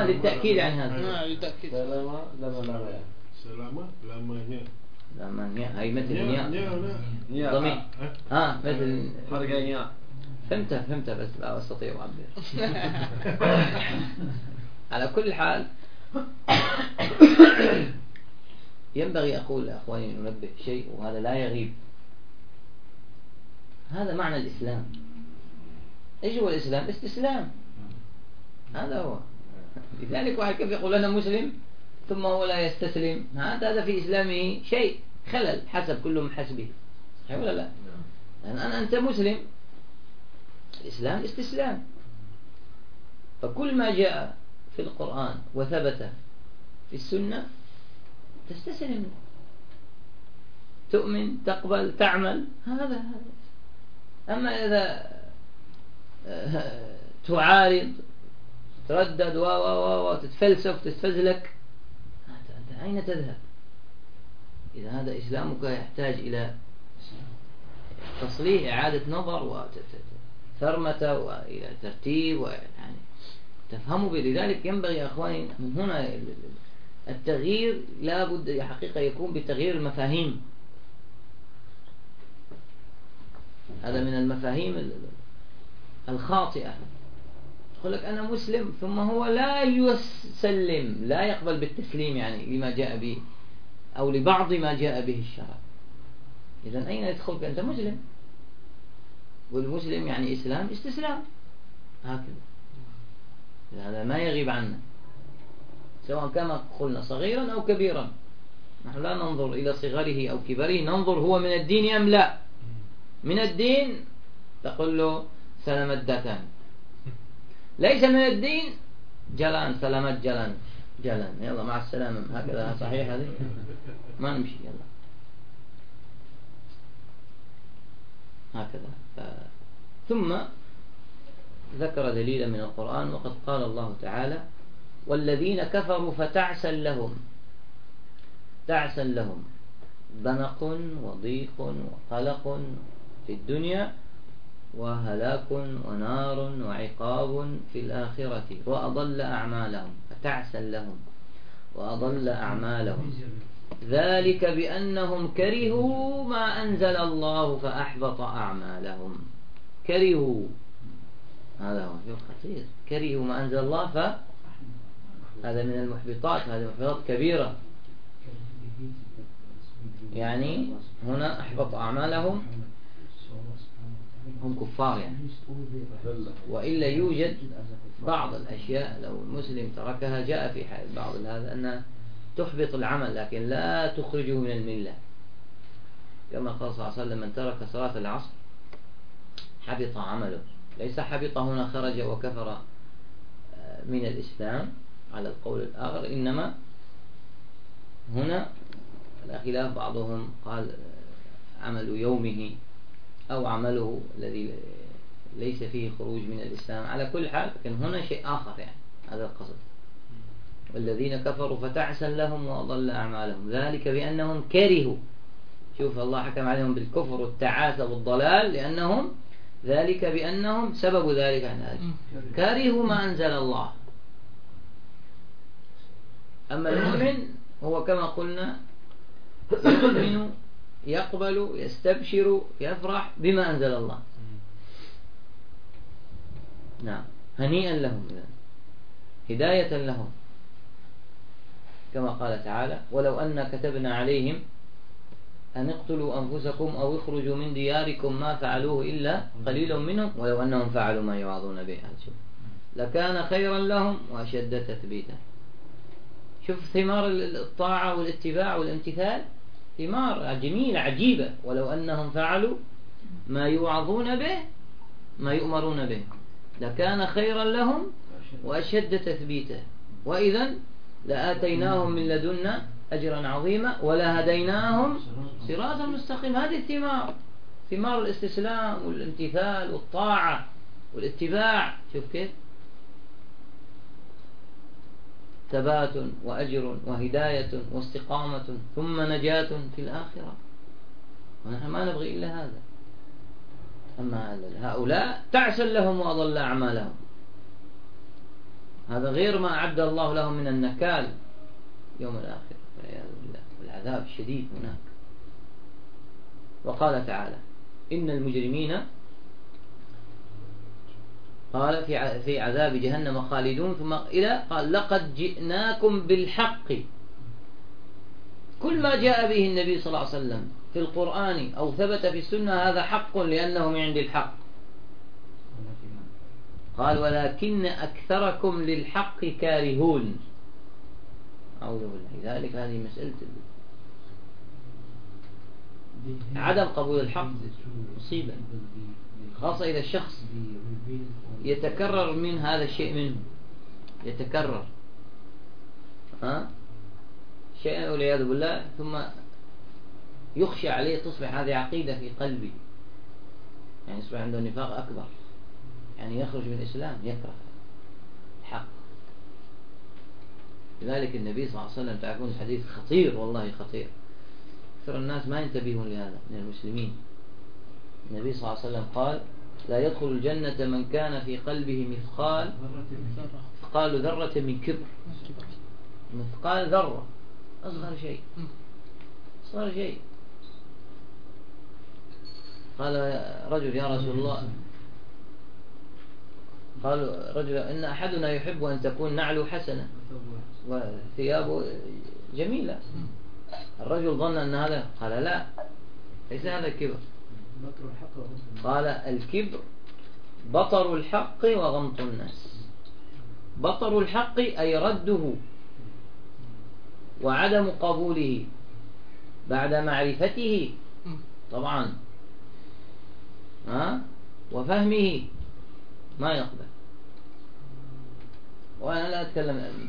آه للتأكيد عن هذا Nah, ditakid. سلامة لما لما selama lamanya لما نيا هاي مثل نيا ضمير. آه مثل فرق نيا فهمتها فهمتها بس لا أستطيع أن أعبر على كل حال ينبغي أقول أخواني أن ننبه شيء وهذا لا يغيب. هذا معنى الإسلام. إيش هو الإسلام؟ استسلام. هذا هو. لذلك واحد كيف يقول أنا مسلم ثم هو لا يستسلم؟ هذا هذا في إسلامه شيء. خلل حسب كل من حسبه. صحيح ولا لا؟ يعني أنا أنت مسلم. الإسلام استسلام. فكل ما جاء في القرآن وثبت في السنة تستسلم. تؤمن تقبل تعمل. هذا هذا. أما إذا آه، تعارض تردد و و و وتتفلسف تتفزلك أنت أين تذهب؟ إذا هذا إسلامك يحتاج إلى تصليح إعادة نظر وثرمة وإلى ترتيب ويعني تفهموا لذلك ينبغي يا أخواني من هنا التغيير لا بد حقيقة يكون بتغيير المفاهيم. هذا من المفاهيم الخاطئة. يقول لك أنا مسلم ثم هو لا يسلم لا يقبل بالتسليم يعني لما جاء به. أو لبعض ما جاء به الشرع. إذا أين يدخلك أنت؟ مسلم. والمسلم يعني إسلام استسلام. هكذا. هذا ما يغيب عنا. سواء كان قلنا صغيرا أو كبيرا. نحن لا ننظر إلى صغره أو كبره. ننظر هو من الدين أم لا. من الدين تقول له سلامت دكان ليس من الدين جلان سلامت جلان. جلان يلا مع السلامة. هكذا صحيح. هذه. ما نمشي يلا. هكذا. ف... ثم ذكر دليلا من القرآن وقد قال الله تعالى والذين كفروا فتعسا لهم تعسا لهم ضنق وضيق وقلق في الدنيا وهلاك ونار وعقاب في الآخرة وأضل أعمالهم فتعسا لهم وأضل أعمالهم. ذلك بأنهم كرهوا ما أنزل الله فأحبط أعمالهم. كرهوا. هذا هو خطير كرهوا ما أنزل الله ف هذا من المحبطات هذه محبطات كبيرة. يعني هنا أحبط أعمالهم. هم كفار يعني. وإلا يوجد بعض الأشياء لو المسلم تركها جاء في بعض هذا أنها تحبط العمل لكن لا تخرجه من الملة. كما قال صلى الله عليه وسلم من ترك صلاة العصر حبط عمله. ليس حبط هنا خرج وكفر آه، من الإسلام على القول الآخر. إنما هنا الخلاف بعضهم قال آه، عمل يومه أو عمله الذي ليس فيه خروج من الإسلام. على كل حال لكن هنا شيء آخر يعني هذا القصد. والذين كفروا فتعسا لهم وأضل أعمالهم. ذلك بأنهم كرهوا. شوف الله حكم عليهم بالكفر والتعاسة والضلال لأنهم ذلك بأنهم سبب ذلك كرهوا ما أنزل الله. أما المؤمن هو كما قلنا يؤمن يقبل يستبشر يفرح بما أنزل الله. نعم. هنيئا لهم هداية لهم. كما قال تعالى ولو أن كتبنا عليهم أن اقتلوا أنفسكم أو اخرجوا من دياركم ما فعلوه إلا قليل منهم ولو أنهم فعلوا ما يوعظون به. لكان خيرا لهم وأشد تثبيتا. شوف ثمار الطاعة والاتباع والامتثال. ثمار جميلة عجيبة. ولو أنهم فعلوا ما يوعظون به ما يؤمرون به. لكان خيرا لهم وأشد تثبيتا وإذا لآتيناهم من لدنا أجرا عظيما ولهديناهم صراطا مستقيم. هذه الثمار ثمار الاستسلام والامتثال والطاعة والاتباع. شوف كيف؟ ثبات وأجر وهداية واستقامة ثم نجاة في الآخرة. ونحن ما نبغي إلا هذا. أما هؤلاء تعسل لهم وأضل أعمالهم. هذا غير ما أعد الله لهم من النكال يوم الآخر والعياذ بالله. والعذاب الشديد هناك. وقال تعالى إن المجرمين قال في في عذاب جهنم خالدون ثم إلى قال لقد جئناكم بالحق. كل ما جاء به النبي صلى الله عليه وسلم في القرآن أو ثبت في السنة هذا حق لأنه من عند الحق. قال ولكن أكثركم للحق كارهون. أعوذ بالله. ذلك هذه مسألة عدم قبول الحق مصيبة. خاصة إذا الشخص يتكرر من هذا الشيء منه. يتكرر. ها؟ شيئا والعياذ بالله. ثم يخشى عليه تصبح هذه عقيدة في قلبه. يعني يصبح عنده نفاق أكبر. يعني يخرج من الإسلام يكره الحق. لذلك النبي صلى الله عليه وسلم تعرفون الحديث خطير والله خطير. أكثر الناس ما ينتبهون لهذا من المسلمين. النبي صلى الله عليه وسلم قال لا يدخل الجنة من كان في قلبه مثقال مثقال ذرة من كبر. مثقال ذرة أصغر شيء. أصغر شيء. قال رجل يا رسول الله. قال رجل إن أحدنا يحب أن تكون نعله حسنة. وثيابه جميلة. الرجل ظن أن هذا قال لا ليس هذا وغمط قال الكبر بطر الحق وغمط الناس. بطر الحق أي رده وعدم قبوله بعد معرفته. طبعا. ها؟ وفهمه ما يقبل. وأنا لا أتكلم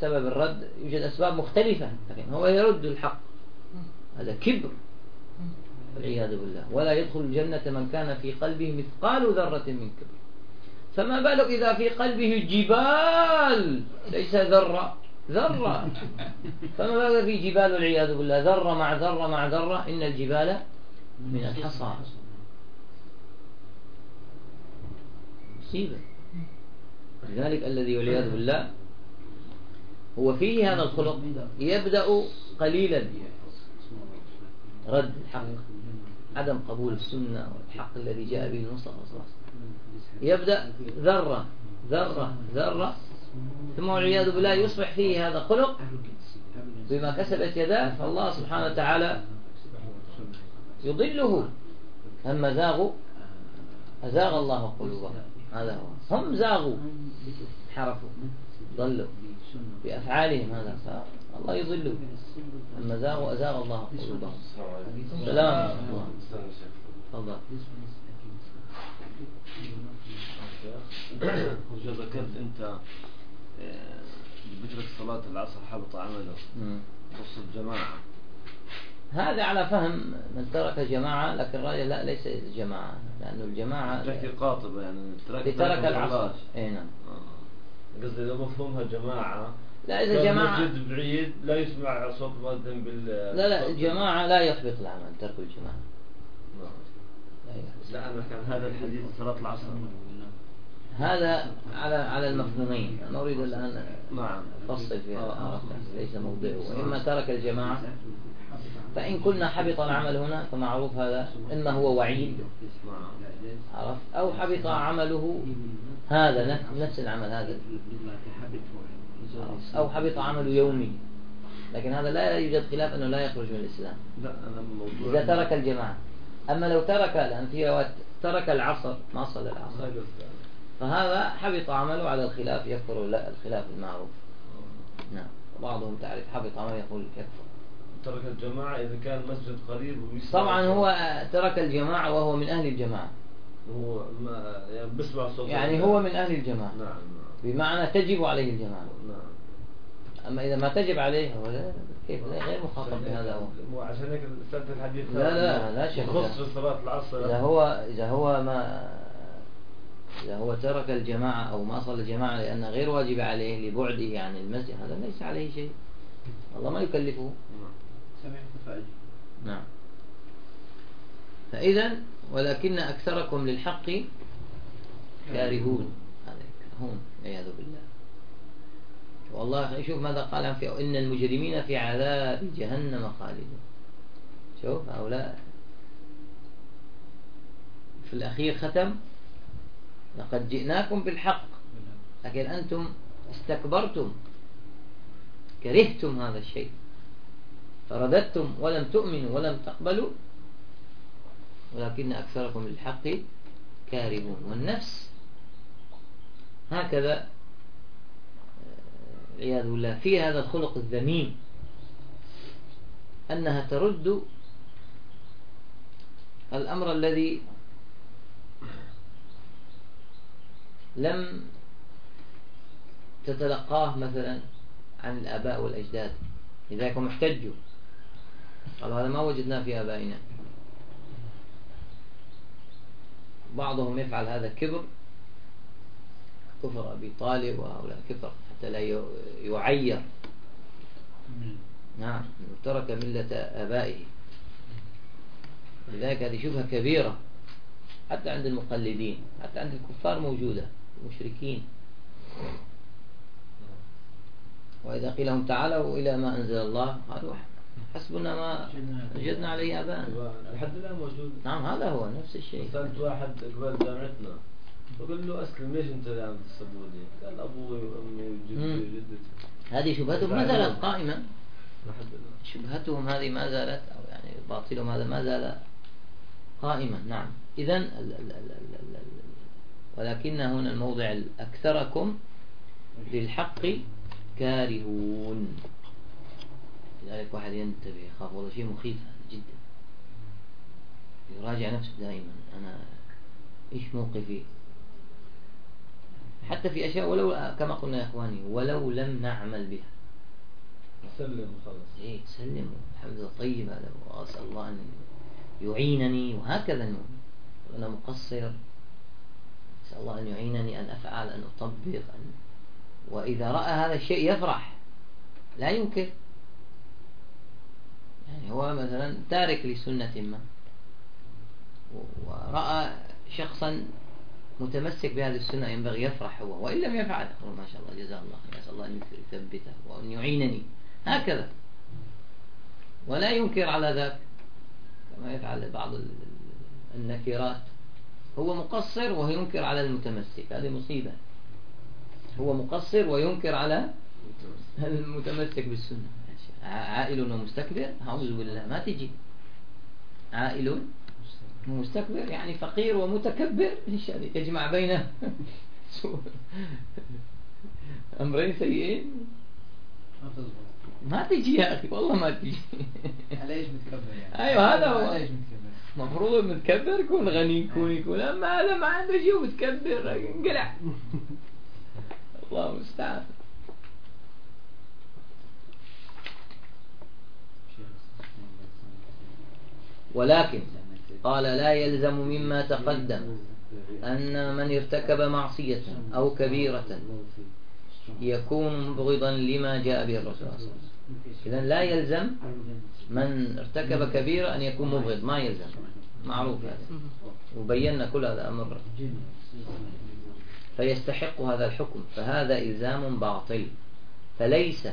سبب الرد يوجد أسباب مختلفة لكن هو يرد الحق. هذا كبر. والعياذ بالله. ولا يدخل الجنة من كان في قلبه مثقال ذرة من كبر فما بالك إذا في قلبه جبال ليس ذرة ذرة. فما بالك في جبال والعياذ بالله. ذرة مع ذرة مع ذرة إن الجبال من الحصى مصيبة. لذلك الذي والعياذ بالله هو فيه هذا الخلق يبدأ قليلا. رد الحق. عدم قبول السنة والحق الذي جاء به المصطفى صلى الله عليه وسلم. يبدأ ذرة ذرة ذرة ثم والعياذ بالله يصبح فيه هذا خلق بما كسبت يداه فالله سبحانه وتعالى يضله. أما زاغوا أزاغ الله قلوبهم. هذا هو. هم زاغوا. حرفوا ضلوا. بأفعالهم هذا فالله يضله أما زاغوا أزاغ الله قلوبهم. سلام. الله تفضل. وجا ذكرت أنت آه، بترك صلاة العصر حبط عمله. خص الجماعة هذا على فهم من ترك جماعة لكن الرأي لا ليس الجماعة لأنه الجماعة تحكي قاطبة يعني ترك ترك العصر. اي نعم. آه. قصدي إذا مفهومها جماعة لا إذا كان جماعة بعيد لا يسمع صوت مؤذن بال لا لا الجماعة لا يحبط العمل ترك الجماعة نعم. لا. لا أنا كان هذا الحديث صلاة العصر هذا على على المفهومين أنا أريد الآن نعم أفصل في هذا ليس موضعه وإما ترك الجماعة فإن قلنا حبط العمل هنا فمعروف هذا إما هو وعيد عرفت أو حبط عمله هذا نفس- العمل هذا؟ أو حبط عمله يومي. لكن هذا لا يوجد خلاف أنه لا يخرج من الإسلام. لا أنا إذا ترك الجماعة. أما لو ترك لأن في روايات ترك العصر ما صلى العصر. فهذا حبط عمله على الخلاف يكفر لا الخلاف المعروف. نعم. وبعضهم تعرف حبط عمله يقول يكفر. ترك الجماعة إذا كان مسجد قريب طبعا. هو ترك الجماعة وهو من أهل الجماعة. هو ما يعني بسمع صوت يعني. هو من أهل الجماعة. نعم نعم. بمعنى تجب عليه الجماعة. نعم. أما إذا ما تجب عليه هو لا كيف؟ لا غير مخاطب بهذا. هو عشان هيك سألت الحديث لا لا لا. شك يخص في صلاة العصر. إذا هو إذا هو ما إذا هو ترك الجماعة أو ما صلى الجماعة لأنها غير واجب عليه لبعده عن المسجد هذا ليس عليه شيء. الله ما يكلفه. نعم. سمعت فأجل نعم. فإذا ولكن أكثركم للحق كارهون. هذا يكرهون والعياذ بالله. والله شوف ماذا قال في إن المجرمين في عذاب جهنم خالدون. شوف هؤلاء. في الأخير ختم. لقد جئناكم بالحق. لكن أنتم استكبرتم. كرهتم هذا الشيء. فرددتم ولم تؤمنوا ولم تقبلوا. ولكن أكثركم للحق كارهون. والنفس هكذا آه، والعياذ بالله. في هذا الخلق الذميم أنها ترد الأمر الذي لم تتلقاه مثلا عن الآباء والأجداد. لذلك هم احتجوا. قال هذا ما وجدناه في آبائنا. بعضهم يفعل هذا كبر كفر أبي طالب وهؤلاء كفر حتى لا يعير. نعم ترك ملة آبائه. لذلك هذه شبهة كبيرة حتى عند المقلدين حتى عند الكفار موجودة المشركين. وإذا قيل لهم تعالوا إلى ما أنزل الله قالوا حسبنا ما وجدنا عليه آباءنا. لحد الآن موجود. نعم هذا هو نفس الشيء. سألت واحد قبل جامعتنا. بقول له أسلم ليش أنت اللي عم تصبوا لي؟ قال أبوي وأمي وجدي وجدتي. هذه شبهتهم ما زالت الآن شبهتهم هذه ما زالت أو يعني باطلهم هذا ما زال قائما نعم. إذا ولكن هنا الموضع الأكثركم للحق كارهون. لذلك واحد ينتبه يخاف. والله شيء مخيف جدا. يراجع نفسه دائما. أنا إيش موقفي؟ حتى في أشياء ولو كما قلنا يا إخواني ولو لم نعمل بها. سلم خلاص إيه سلم الحمد لله طيب هذا وأسأل الله أن يعينني وهكذا المؤمن وأنا مقصر. أسأل الله أن يعينني أن أفعل أن أطبق أن وإذا رأى هذا الشيء يفرح. لا ينكر. يعني هو مثلا تارك لسنة ما. ورأى شخصا متمسك بهذه السنة ينبغي يفرح هو وإن لم يفعل يقول ما شاء الله جزاه الله أسأل الله أن يثبته وأن يعينني. هكذا. ولا ينكر على ذاك كما يفعل بعض النكرات. هو مقصر وهو ينكر على المتمسك هذه مصيبة. هو مقصر وينكر على المتمسك بالسنة. عائل ومستكبر أعوذ بالله ما تجي. عائل ومستكبر يعني فقير ومتكبر. إيش هذه يجمع بين أمرين سيئين؟ ما تجي يا أخي والله ما تجي. على إيش متكبر يعني؟ أيوه هذا هو. إيش متكبر؟ يكون غني يكون يكون. أما هذا ما عنده شيء متكبر انقلع. الله المستعان. ولكن قال لا يلزم مما تقدم أن من ارتكب معصية أو كبيرة يكون مبغضا لما جاء به الرسول صلى الله عليه وسلم. إذن لا يلزم من ارتكب كبيرة أن يكون مبغض ما يلزم. معروف هذا. وبينا كل هذا أمر. فيستحق هذا الحكم. فهذا إلزام باطل. فليس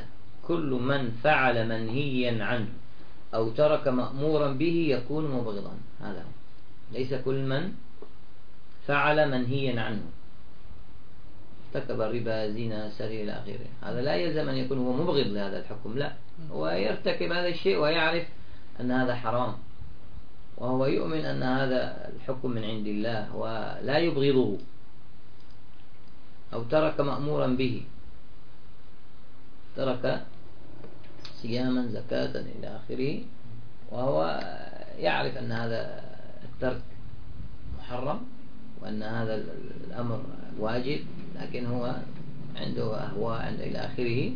كل من فعل منهيا عنه. أو ترك مأمورا به يكون مبغضا. هذا ليس كل من فعل منهيا عنه. ارتكب الربا زنا سري إلى آخره. هذا لا يلزم أن يكون هو مبغض لهذا الحكم لا. هو يرتكب هذا الشيء ويعرف أن هذا حرام. وهو يؤمن أن هذا الحكم من عند الله ولا يبغضه. أو ترك مأمورا به. ترك صياما زكاة إلى آخره. وهو يعرف أن هذا الترك محرم وأن هذا الأمر واجب لكن هو عنده أهواء عند إلى آخره.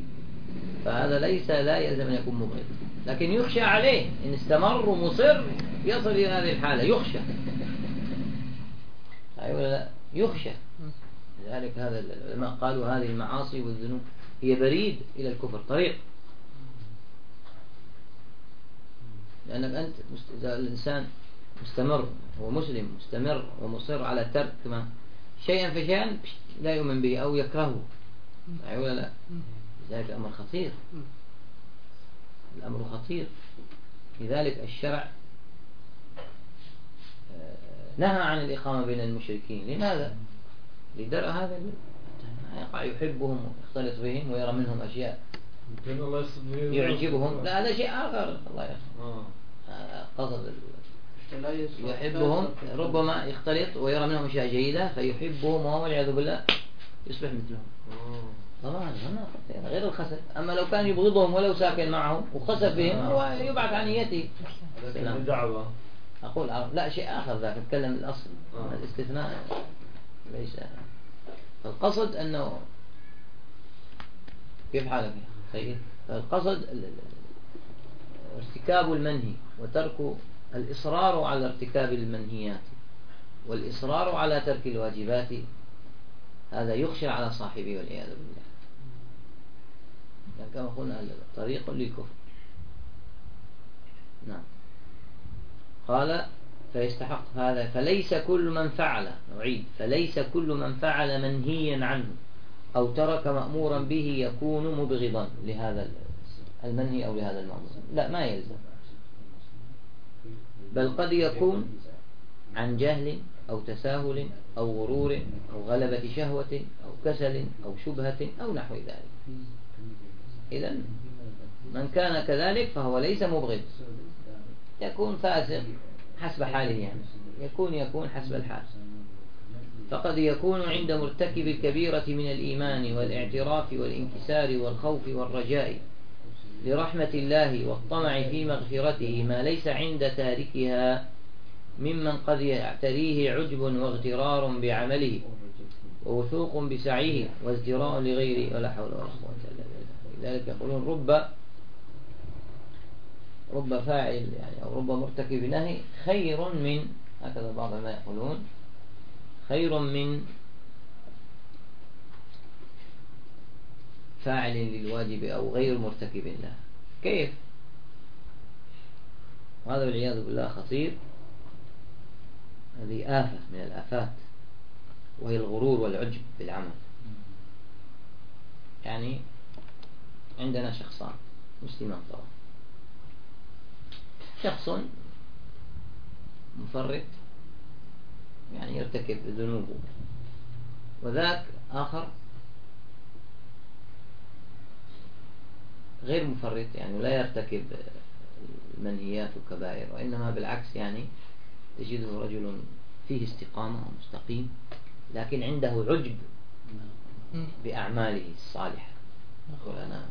فهذا ليس لا يلزم أن يكون مبغض. لكن يخشى عليه. إن استمر مصر يصل إلى هذه الحالة. يخشى. أيوة لا؟ يخشى. لذلك هذا العلماء قالوا هذه المعاصي والذنوب هي بريد إلى الكفر. طريق. لأنك أنت إذا الإنسان مستمر هو مسلم مستمر ومصر على ترك ما شيئا فشيئا لا يؤمن به أو يكرهه. أي ولا لا؟ لذلك الأمر خطير. الأمر خطير. لذلك الشرع آه، نهى عن الإقامة بين المشركين. لماذا؟ لدرء هذا يقع يحبهم ويختلط بهم ويرى منهم أشياء يعجبهم. لا هذا شيء آخر. الله يخلق قصد يحبهم ربما يختلط ويرى منهم أشياء جيدة فيحبهم وهو والعياذ بالله يصبح مثلهم. طبعا هنا غير الخسف أما لو كان يبغضهم ولو ساكن معهم وخسف بهم هو يبعث عن نيته. دعوة أقول لا شيء آخر ذاك نتكلم الأصل آه. الاستثناء. ليس. القصد أنه كيف حالك يا خير القصد ارتكاب المنهي وترك الإصرار على ارتكاب المنهيات والإصرار على ترك الواجبات هذا يخشى على صاحبه والعياذ بالله. يعني كما قلنا طريق للكفر. نعم. قال فيستحق هذا فليس كل من فعل نعيد فليس كل من فعل منهيا عنه أو ترك مأمورا به يكون مبغضا لهذا المنهي أو لهذا المأمور لا ما يلزم. بل قد يكون عن جهل أو تساهل أو غرور أو غلبة شهوة أو كسل أو شبهة أو نحو ذلك. إذا من كان كذلك فهو ليس مبغض. يكون فاسق حسب حاله يعني. يكون يكون حسب الحال. فقد يكون عند مرتكب الكبيرة من الإيمان والإعتراف والانكسار والخوف والرجاء. لرحمة الله والطمع في مغفرته ما ليس عند تاركها ممن قد يعتريه عجب واغترار بعمله ووثوق بسعيه وازدراء لغيره ولا حول ولا قوة إلا بالله. لذلك يقولون رب رب فاعل يعني أو رب مرتكب نهي خير من هكذا بعض ما يقولون خير من فاعل للواجب أو غير مرتكب له. كيف؟ وهذا والعياذ بالله خطير. هذه آفة من الآفات وهي الغرور والعجب بالعمل. يعني عندنا شخصان مسلمان طبعا. شخص مفرط يعني يرتكب ذنوبه. وذاك آخر غير مفرط يعني لا يرتكب المنهيات والكبائر وإنما بالعكس يعني تجده رجل فيه استقامة ومستقيم لكن عنده عجب بأعماله الصالحة. يقول أنا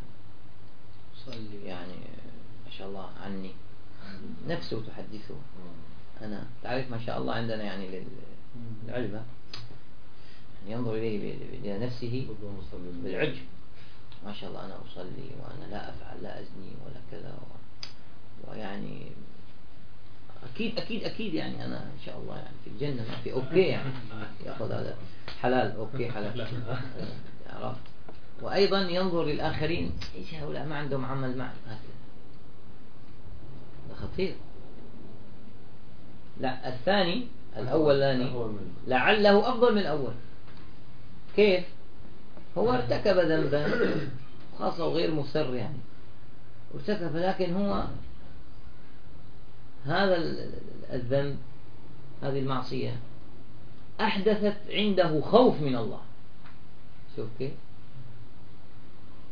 يعني ما شاء الله عني. نفسه تحدثه. أنا تعرف ما شاء الله عندنا يعني للعلمة يعني ينظر إليه إلى نفسه بالعجب. ما شاء الله أنا أصلي وأنا لا أفعل لا أزني ولا كذا ويعني أكيد أكيد أكيد يعني أنا إن شاء الله يعني في الجنة ما في okay يعني. يأخذ هذا حلال okay حلال. عرفت؟ وأيضا ينظر للآخرين. إيش هؤلاء؟ ما عندهم عمل مع هكذا خطير. لا الثاني الأولاني. لعله أفضل من الأول. كيف؟ هو ارتكب ذنبا خاصة وغير مصر يعني. ارتكب لكن هو هذا الذنب هذه المعصية أحدثت عنده خوف من الله. شوف كيف.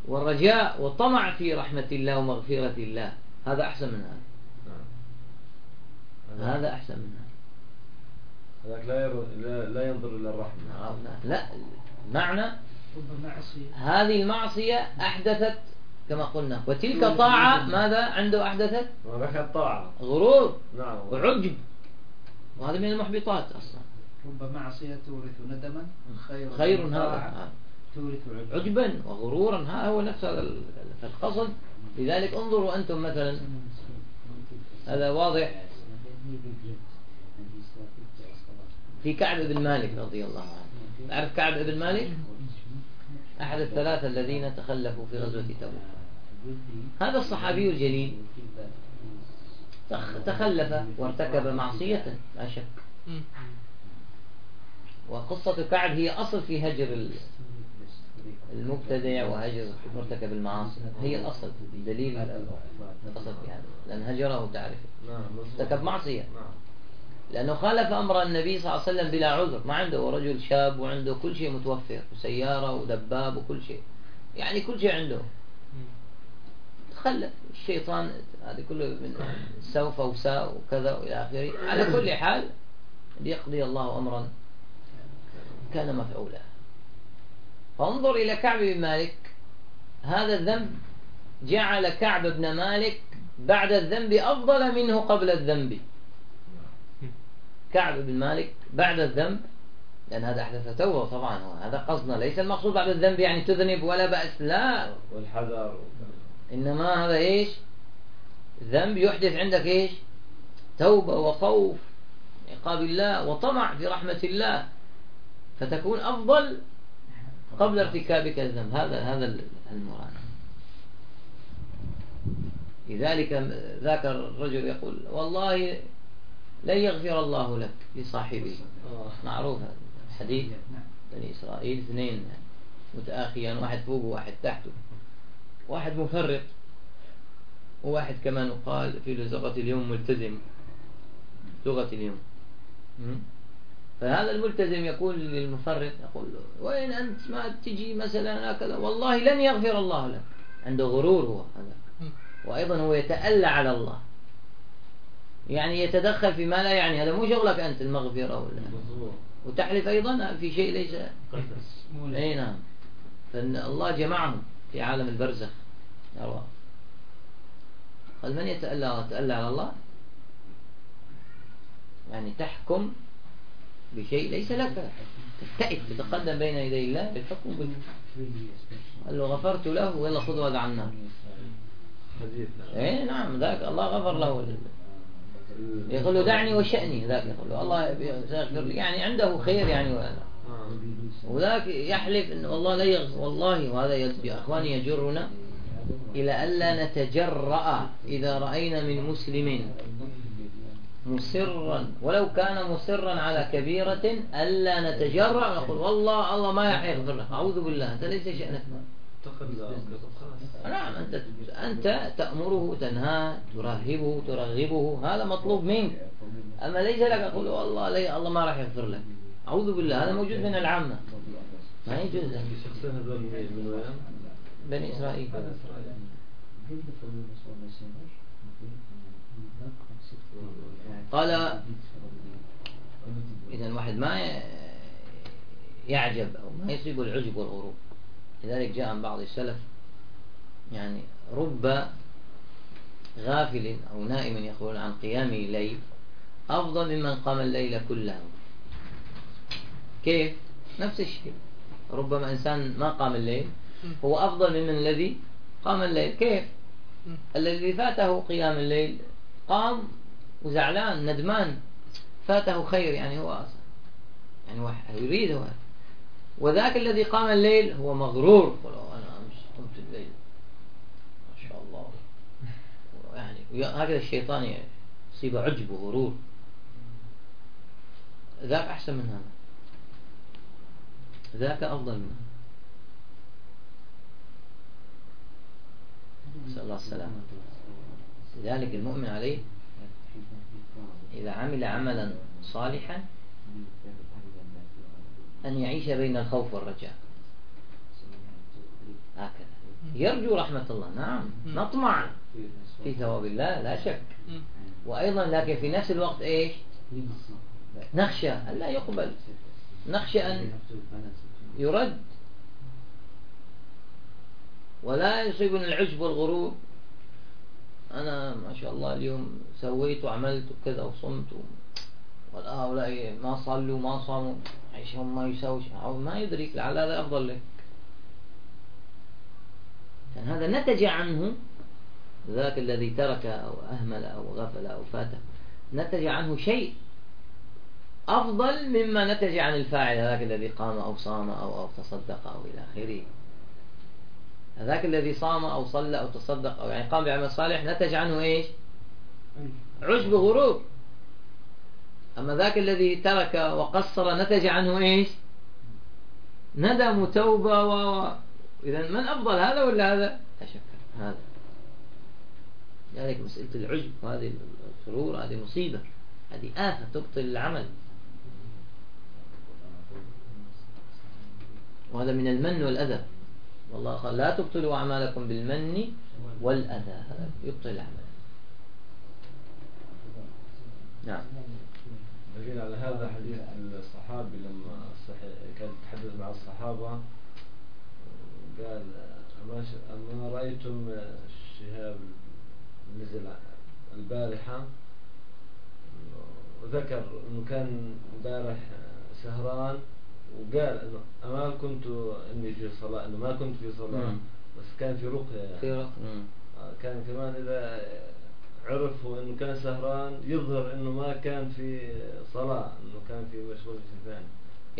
والرجاء والطمع في رحمة الله ومغفرة الله. هذا أحسن من هذا. نعم. هذا أحسن من هذا. هذاك لا لا ينظر إلى الرحمة. لا. معنى هذه المعصية أحدثت كما قلنا. وتلك طاعة ماذا عنده أحدثت؟ طاعة غرور. نعم. وعجب. وهذا من المحبطات أصلا. رب معصية تورث ندما. خير خير هذا. تورث عجبا وغرورا. هذا هو نفس هذا القصد. لذلك انظروا أنتم مثلا. هذا واضح. في كعب بن مالك رضي الله عنه. تعرف كعب بن مالك؟ أحد الثلاثة الذين تخلفوا في غزوة تبوك. هذا الصحابي الجليل تخلف وارتكب معصية لا شك. وقصة كعب هي أصل في هجر المبتدع وهجر مرتكب المعاصي. هي الأصل دليل الأصل في هذا لأن هجره تعرف نعم، ارتكب معصية. نعم. لأنه خالف أمر النبي صلى الله عليه وسلم بلا عذر. ما عنده رجل شاب وعنده كل شيء متوفر وسيارة ودباب وكل شيء. يعني كل شيء عنده. تخلف. الشيطان هذا كله من سوف وساء وكذا وإلى آخره. على كل حال ليقضي الله أمرا كان مفعولا. فانظر إلى كعب بن مالك. هذا الذنب جعل كعب بن مالك بعد الذنب أفضل منه قبل الذنب. كعب بن مالك بعد الذنب لأن هذا أحدث توبة طبعا هذا قصدنا ليس المقصود بعد الذنب يعني تذنب ولا بأس لا. والحذر. إنما هذا إيش؟ ذنب يحدث عندك إيش؟ توبة وخوف عقاب الله وطمع في رحمة الله فتكون أفضل قبل ارتكابك الذنب. هذا هذا المراد. لذلك ذاك الرجل يقول والله لن يغفر الله لك لصاحبه. معروف الحديث. بني إسرائيل اثنين متآخيان واحد فوق وواحد تحته. واحد مفرط وواحد كمان قال في لغة اليوم ملتزم لغة اليوم. فهذا الملتزم يقول للمفرط يقول وين أنت؟ ما تجي مثلا هكذا. والله لن يغفر الله لك. عنده غرور هو هذا. وأيضا هو يتألى على الله. يعني يتدخل في ما لا يعني. هذا مو شغلك أنت المغفرة ولا؟ وتحلف أيضا في شيء ليس أي نعم. فإن الله جمعهم في عالم البرزخ. أرواح قال من يتألى؟ يتألى على الله؟ يعني تحكم بشيء ليس لك. تبتئت تتقدم بين يدي الله بالحكم بال... قال له غفرت له ويلا خذ هذا عنا حديث إيه نعم ذاك الله غفر له. يقول له دعني وشأني ذاك يقول له الله سيغفر لي. يعني عنده خير يعني ولا وذاك يحلف ان والله لا يغفر والله وهذا يا إخواني يجرنا إلى الا نتجرأ إذا رأينا من مسلم مصرا. ولو كان مصرا على كبيرة ألا نتجرأ. ونقول والله الله ما لك أعوذ بالله أنت ليس شأنك. نعم. أنت أنت تأمره تنهاه ترهبه ترغبه هذا مطلوب منك. أما ليس لك أقول والله لي الله ما راح يغفر لك. أعوذ بالله هذا موجود من العامة. ما يجوز. شخصين هذول من وين؟ بني إسرائيل. بني إسرائيل. قال إذا الواحد ما يعجب أو ما يصيب العجب والغرور لذلك جاء عن بعض السلف يعني رب غافل أو نائم يقول عن قيام الليل أفضل ممن قام الليل كله كيف؟ نفس الشيء ربما إنسان ما قام الليل هو أفضل ممن الذي قام الليل كيف؟ الذي فاته قيام الليل قام وزعلان ندمان فاته خير يعني هو أصلا يعني يريد هو وذاك الذي قام الليل هو مغرور. أنا أمس قمت الليل. ما شاء الله. يعني هكذا الشيطان يصيب عجب وغرور. ذاك أحسن من هذا. ذاك أفضل منه. نسأل الله السلامة. لذلك المؤمن عليه إذا عمل عملا صالحا أن يعيش بين الخوف والرجاء. هكذا. يرجو رحمة الله. نعم. نطمع في ثواب الله لا شك. وأيضا لكن في نفس الوقت إيش؟ نخشى أن لا يقبل. نخشى أن يرد. ولا يصيبنا العجب والغرور أنا ما شاء الله اليوم سويت وعملت وكذا وصمت والهؤلاء ما صلوا ما صاموا. عيشهم ما يسوي أو ما يدرك لعل هذا أفضل لك. كان هذا نتج عنه ذاك الذي ترك أو أهمل أو غفل أو فاته نتج عنه شيء أفضل مما نتج عن الفاعل ذاك الذي قام أو صام أو, أو تصدق أو إلى آخره. ذاك الذي صام أو صلى أو تصدق أو يعني قام بعمل صالح نتج عنه إيش؟ عجب. غروب أما ذاك الذي ترك وقصر نتج عنه إيش؟ ندم توبة و... إذا من أفضل هذا ولا هذا؟ لا شك هذا. لذلك مسألة العجب وهذه السرور هذه مصيبة. هذه آفة تبطل العمل. وهذا من المن والأذى. والله قال لا تبطلوا أعمالكم بالمن والأذى. هذا يبطل العمل. نعم. بقينا على هذا حديث الصحابي لما كان يتحدث مع الصحابة قال أما رأيتم الشهاب نزل البارحة وذكر أنه كان البارح سهران وقال إنه ما كنت إني في صلاة إنه ما كنت في صلاة مم. بس كان في يعني. رقية آه، كان كمان إذا عرفوا انه كان سهران يظهر إنه ما كان في صلاة إنه كان في مشغول في شيء ثاني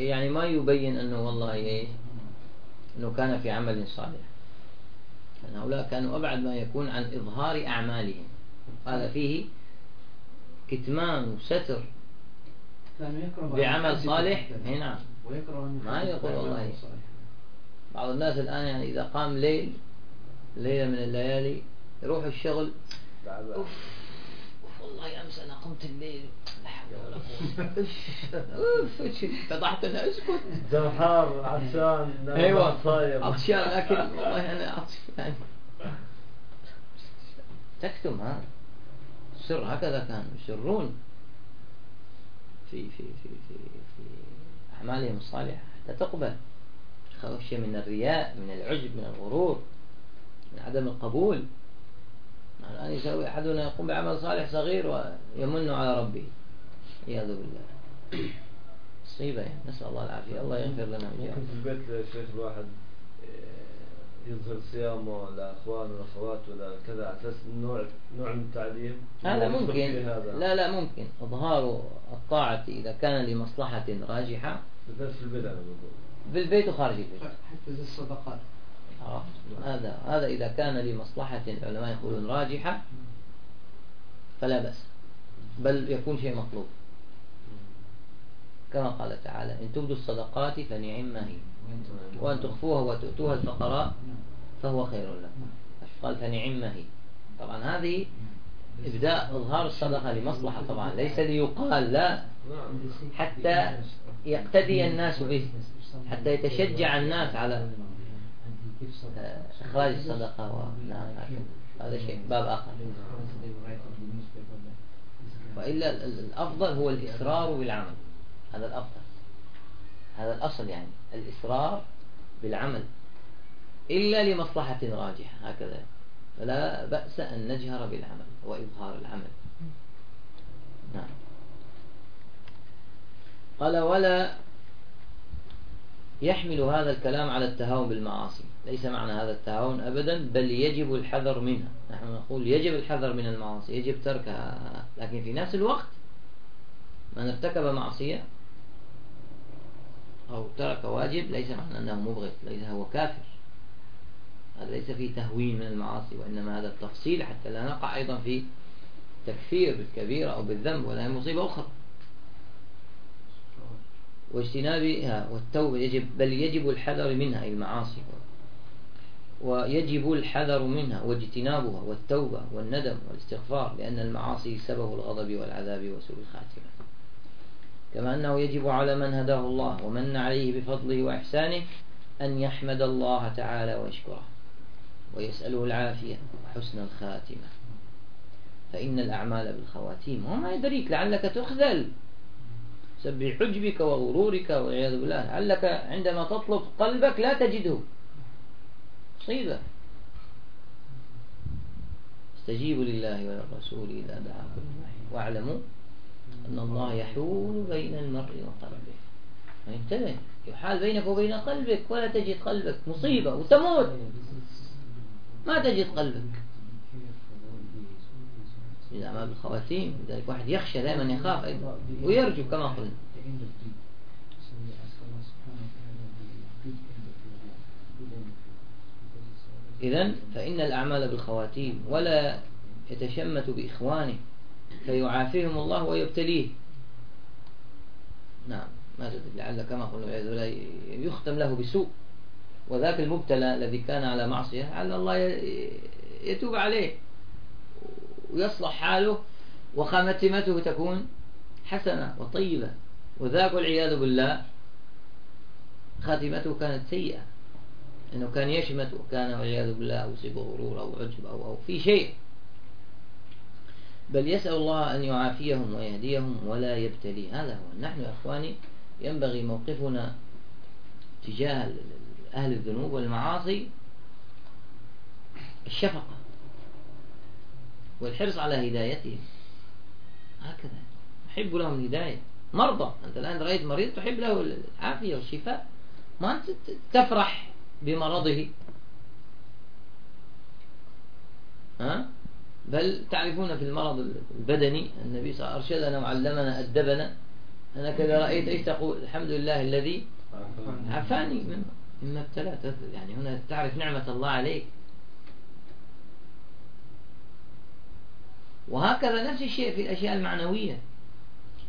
يعني ما يبين أنه والله إيه أنه كان في عمل صالح لأن هؤلاء كانوا أبعد ما يكون عن إظهار أعمالهم هذا فيه كتمان وستر بعمل صالح. إي نعم ما يقول والله. صالح. بعض الناس الآن يعني إذا قام ليل ليلة من الليالي يروح الشغل أوف. أوف والله أمس أنا قمت الليل. لا حول ولا قوة. أوف أوف فضحت أنا أسكت. جو حار عطشان أيوة. صايم. عطشان لكن والله أنا عطشان. تكتم ها. السر هكذا كانوا يسرون. في في في في في أعمالهم الصالحة. حتى تقبل. خشية من الرياء من العجب من الغرور من عدم القبول. الآن يسوي أحدنا يقوم بعمل صالح صغير ويمن على ربه. عياذ بالله. مصيبة يعني. نسأل الله العافية. الله يغفر لنا ممكن في البيت يا شيخ الواحد آه، يظهر صيامه لأخوان والأخوات ولا كذا على أساس نوع نوع من التعليم؟ هذا ممكن. هذا؟ لا لا ممكن. إظهار الطاعة إذا كان لمصلحة راجحة. بالذات في البدع أنا بقول. في البيت وخارج البيت. حتى زي الصدقات؟ هذا هذا إذا كان لمصلحة العلماء يقولون راجحة فلا بأس. بل يكون شيء مطلوب. كما قال تعالى إن تبدوا الصدقات فنعم هي. وأن تخفوها وتؤتوها الفقراء فهو خير لكم. قال فنعم هي. طبعا هذه إبداء إظهار الصدقة لمصلحة. طبعا ليس ليقال لا. حتى يقتدي الناس به حتى يتشجع الناس على إخراج الصدقة ونعم هذا شيء باب آخر. وإلا ال- ال- الأفضل هو الإسرار بالعمل. هذا الأفضل. هذا الأصل يعني الإسرار بالعمل. إلا لمصلحة راجحة هكذا. فلا بأس أن نجهر بالعمل وإظهار العمل. نعم. قال ولا يحمل هذا الكلام على التهاون بالمعاصي. ليس معنى هذا التهاون أبدا بل يجب الحذر منها نحن نقول يجب الحذر من المعاصي يجب تركها. لكن في نفس الوقت من ارتكب معصية أو ترك واجب ليس معنى أنه مبغض ليس هو كافر. هذا ليس فيه تهوين من المعاصي وإنما هذا التفصيل حتى لا نقع أيضا في تكفير بالكبيرة أو بالذنب ولا مصيبة أخرى. واجتنابها والتوبة يجب بل يجب الحذر منها أي المعاصي. ويجب الحذر منها واجتنابها والتوبة والندم والاستغفار لأن المعاصي سبب الغضب والعذاب وسوء الخاتمة. كما أنه يجب على من هداه الله ومن عليه بفضله وإحسانه أن يحمد الله تعالى ويشكره ويسأله العافية وحسن الخاتمة. فإن الأعمال بالخواتيم وما يدريك لعلك تخذل. سبح حجبك وغرورك والعياذ بالله. لعلك عندما تطلب قلبك لا تجده. مصيبة استجيبوا لله وللرسول إذا دعاكم واعلموا أن الله يحول بين المرء وقلبه. انتبه. يحال بينك وبين قلبك ولا تجد قلبك. مصيبة وتموت. ما تجد قلبك. إذا ما بالخواتيم لذلك واحد يخشى دائما يخاف أيضا ويرجو كما قلنا. إذا فإن الأعمال بالخواتيم ولا يتشمت بإخوانه فيعافيهم الله ويبتليه. نعم ما لعل كما قلنا يختم له بسوء. وذاك المبتلى الذي كان على معصية لعل الله يتوب عليه. ويصلح حاله وخاتمته تكون حسنة وطيبة. وذاك والعياذ بالله خاتمته كانت سيئة. أنه كان يشمت وكان والعياذ بالله أو غرور أو عجب أو, أو في شيء. بل يسأل الله أن يعافيهم ويهديهم ولا يبتلي. هذا هو. نحن يا أخواني ينبغي موقفنا تجاه أهل الذنوب والمعاصي الشفقة. والحرص على هدايتهم. هكذا. نحب لهم الهداية. مرضى. أنت الآن رأيت مريض تحب له العافية والشفاء. ما أنت تفرح بمرضه. ها؟ بل تعرفون في المرض البدني النبي صلى الله عليه وسلم أرشدنا وعلمنا أدبنا. أنك إذا رأيت إيش تقول؟ الحمد لله الذي عفاني. مما ابتلى يعني هنا تعرف نعمة الله عليك. وهكذا نفس الشيء في الأشياء المعنوية.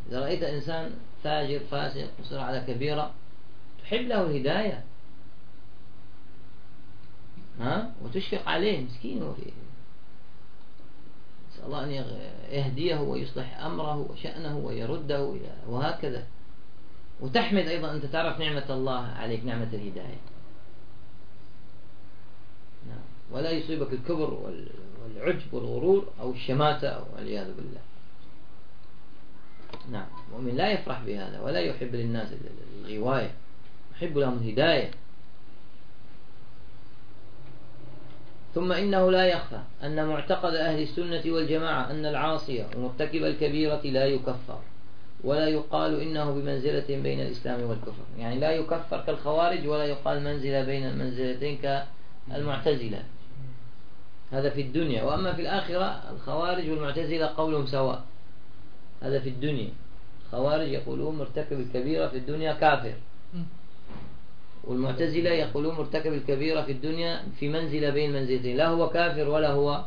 إذا رأيت إنسان فاجر فاسق مصر على كبيرة تحب له الهداية. ها؟ وتشفق عليه مسكين وفي نسأل الله أن يهديه ويصلح أمره وشأنه ويرده وهكذا. وتحمد أيضا أنت تعرف نعمة الله عليك نعمة الهداية. نعم. ولا يصيبك الكبر والعجب والغرور أو الشماتة والعياذ بالله. نعم المؤمن لا يفرح بهذا ولا يحب للناس الغواية يحب لهم الهداية. ثم إنه لا يخفى أن معتقد أهل السنة والجماعة أن العاصي ومرتكب الكبيرة لا يكفر ولا يقال إنه بمنزلة بين الإسلام والكفر. يعني لا يكفر كالخوارج ولا يقال منزلة بين المنزلتين كالمعتزلة. هذا في الدنيا. وأما في الآخرة الخوارج والمعتزلة قولهم سواء. هذا في الدنيا. الخوارج يقولون مرتكب الكبيرة في الدنيا كافر. والمعتزلة يقولون مرتكب الكبيرة في الدنيا في منزلة بين منزلتين. لا هو كافر ولا هو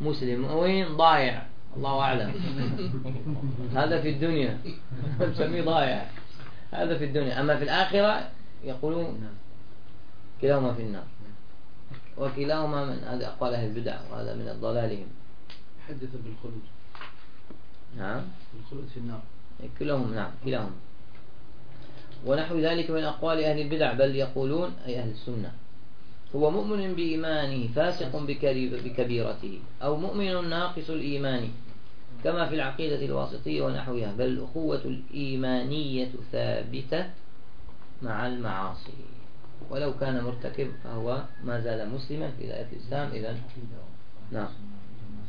مسلم. وين؟ ضايع. الله أعلم. هذا في الدنيا. نسميه ضايع. هذا في الدنيا. أما في الآخرة يقولون كلاهما في النار. وكلاهما من هذه أقوال أهل البدع وهذا من ضلالهم حدث بالخلود. نعم. الخلود في النار. كلهم نعم كلاهما. ونحو ذلك من أقوال أهل البدع بل يقولون أي أهل السنة هو مؤمن بإيمانه فاسق بكبيرته أو مؤمن ناقص الإيمان كما في العقيدة الواسطية ونحوها بل الأخوة الإيمانية ثابتة مع المعاصي. ولو كان مرتكب فهو ما زال مسلما في ذات الإسلام إذا نعم.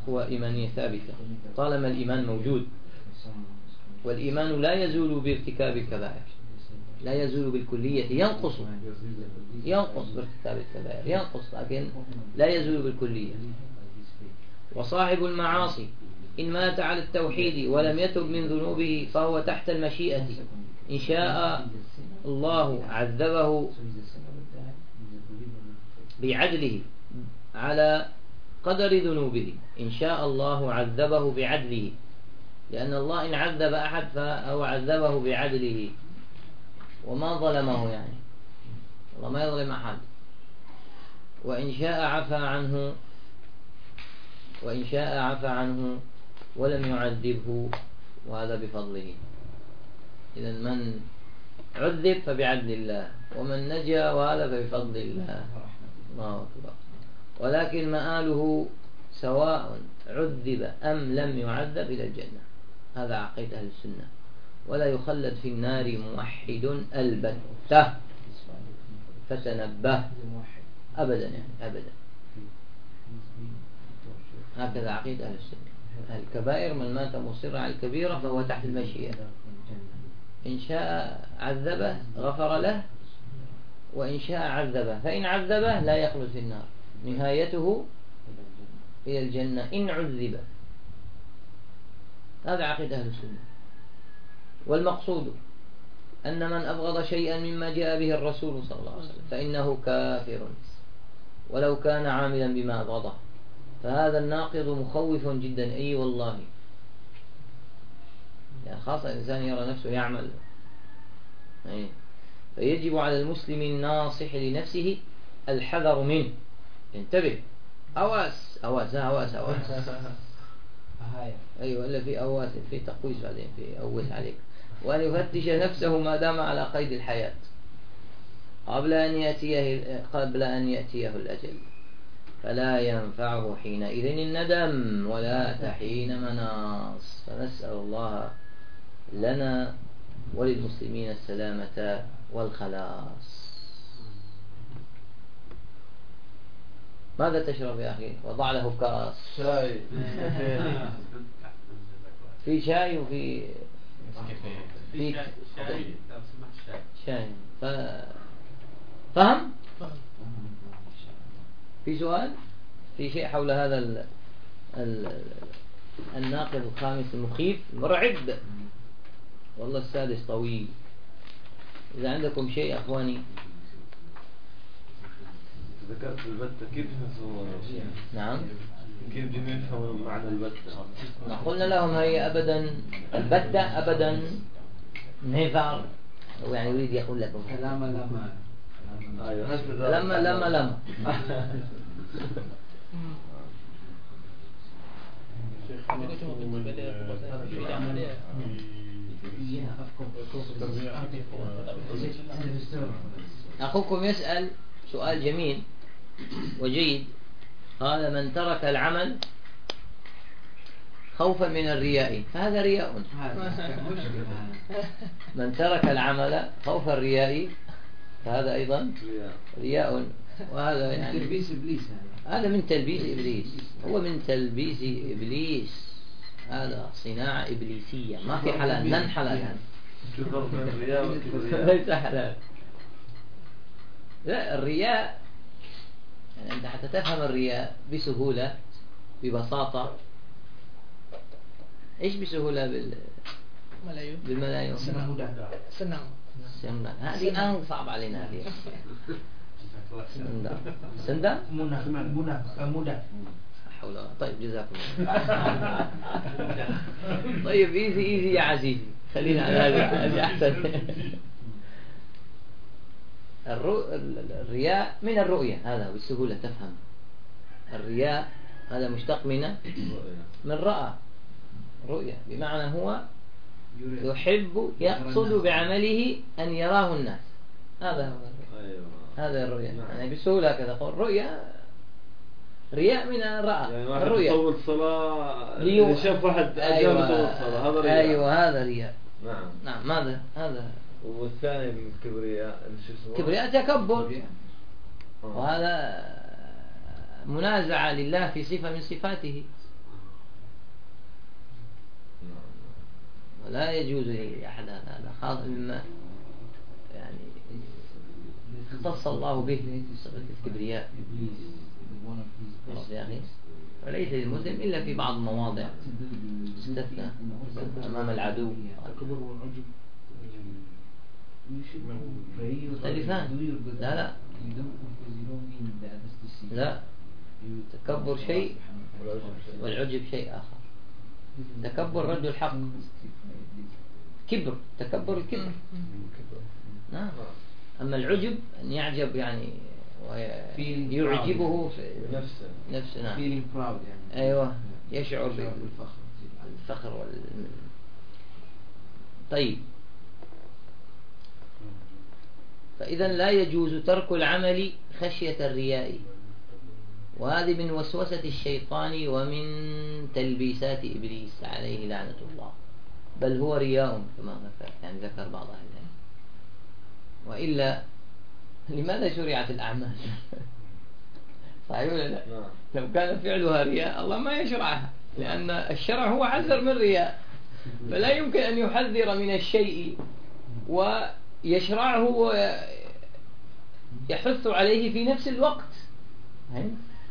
هو إيمانية ثابتة. طالما الإيمان موجود؟ والإيمان لا يزول بارتكاب الكبائر. لا يزول بالكلية ينقص. ينقص بارتكاب الكبائر ينقص لكن لا يزول بالكلية. وصاحب المعاصي إن مات على التوحيد ولم يتب من ذنوبه فهو تحت المشيئة. إن شاء الله عذبه بعدله على قدر ذنوبه. إن شاء الله عذبه بعدله. لأن الله إن عذب أحد فهو عذبه بعدله. وما ظلمه يعني. الله ما يظلم أحد. وإن شاء عفى عنه وإن شاء عفى عنه ولم يعذبه وهذا بفضله. إذا من عذب فبعدل الله ومن نجا وهذا فبفضل الله. الله أكبر. ولكن مآله سواء عذب أم لم يعذب إلى الجنة. هذا عقيدة أهل السنة. ولا يخلد في النار موحد البتة. فتنبه أبدا يعني أبدا. هكذا عقيدة أهل السنة. الكبائر من مات مصرا على الكبيرة فهو تحت المشيئة. إن شاء عذبه غفر له وإن شاء عذبه. فإن عذبه لا يخلد في النار. نهايته إلى الجنة. إن عذب هذا عقيدة أهل السنة. والمقصود أن من أبغض شيئا مما جاء به الرسول صلى الله عليه وسلم فإنه كافر. ولو كان عاملا بما أبغضه. فهذا الناقض مخوف جدا. أي والله. يعني خاصة الإنسان يرى نفسه يعمل. أي فيجب على المسلم الناصح لنفسه الحذر منه. انتبه. أواس. أواس أواس أواس. أيوة إلا في أواس في تقويس بعدين في أوس عليك. وأن يفتش نفسه ما دام على قيد الحياة. قبل أن يأتيه قبل أن يأتيه الأجل. فلا ينفعه حينئذ الندم ولا تحين مناص. فنسأل الله لنا وللمسلمين السلامة والخلاص. ماذا تشرب يا أخي؟ وضع له كاس. شاي. في شاي وفي في شاي ف... فهم؟ في سؤال؟ في شيء حول هذا ال... ال- الناقض الخامس المخيف؟ مرعب والله السادس طويل. إذا عندكم شيء أخواني؟ ذكرت البتة كيف يفهمون نعم. كيف بدهم يفهموا معنى البتة؟ قلنا لهم هي أبدا البتة أبدا نيفر هو يعني يريد يقول لكم. كلام لما. ده- لما لما لما. شيخ أخوكم يسأل سؤال جميل وجيد. قال من ترك العمل خوفا من الرياء. فهذا رياء. من ترك العمل خوف الرياء. فهذا أيضا رياء. وهذا يعني تلبيس إبليس هذا. هذا من تلبيس إبليس. هو من تلبيس إبليس. هذا صناعة إبليسية. ما في حلال لن حلال هذا. شو الفرق بين الرياء والكبرياء؟ ليس حلال. لا الرياء يعني أنت حتى تفهم الرياء بسهولة ببساطة. إيش بسهولة؟ بال... ملايين بالملايين senang سندان هذه أن صعب علينا هذه. mudah mudah eh, mudah لا حول ولا طيب جزاكم الله طيب إيزي إيزي يا عزيزي. خلينا على هذه هذه أحسن. الرو... ال- ال- الرياء من الرؤية. هذا بالسهولة تفهم. الرياء هذا مشتق من من رأى. رؤية. بمعنى هو يحب يقصد بعمله أن يراه الناس. هذا هو الرؤية. أيوه. هذا الرؤية. نعم. يعني بسهولة كذا قول رؤية رياء من الرأى يعني واحد الرؤية يطول صلاة ليو- اللي شاف واحد أجل يطول الصلاة هذا رياء. أيوة هذا رياء. نعم. نعم ماذا هذا. والثاني من الكبرياء شو اسمه؟ كبرياء تكبر آه. وهذا منازعة لله في صفة من صفاته. نعم. ولا يجوز لأحد هذا خاص مما يعني اختص الله به صفة الكبرياء. وليس للمسلم إلا في بعض المواضع. استثنى أمام العدو. التكبر والعجب. مختلفان. لا لا. لا. تكبر شيء والعجب شيء آخر. تكبر رد الحق كبر. تكبر الكبر. نعم. أما العجب أن يعجب يعني ويعجبه في بنفسه نفسه نعم. Feeling proud يعني. أيوة. يشعر بال- بالفخر. الفخر وال. طيب. فإذا لا يجوز ترك العمل خشية الرياء. وهذه من وسوسة الشيطان ومن تلبيسات إبليس عليه لعنة الله. بل هو رياء كما ذكر يعني ذكر بعض أهل العلم. وإلا لماذا شرعت الأعمال؟ صحيح ولا لا؟ نعم. لو كان فعلها رياء الله ما يشرعها لأن الشرع هو حذر من رياء. فلا يمكن أن يحذر من الشيء ويشرعه ويحث عليه في نفس الوقت؟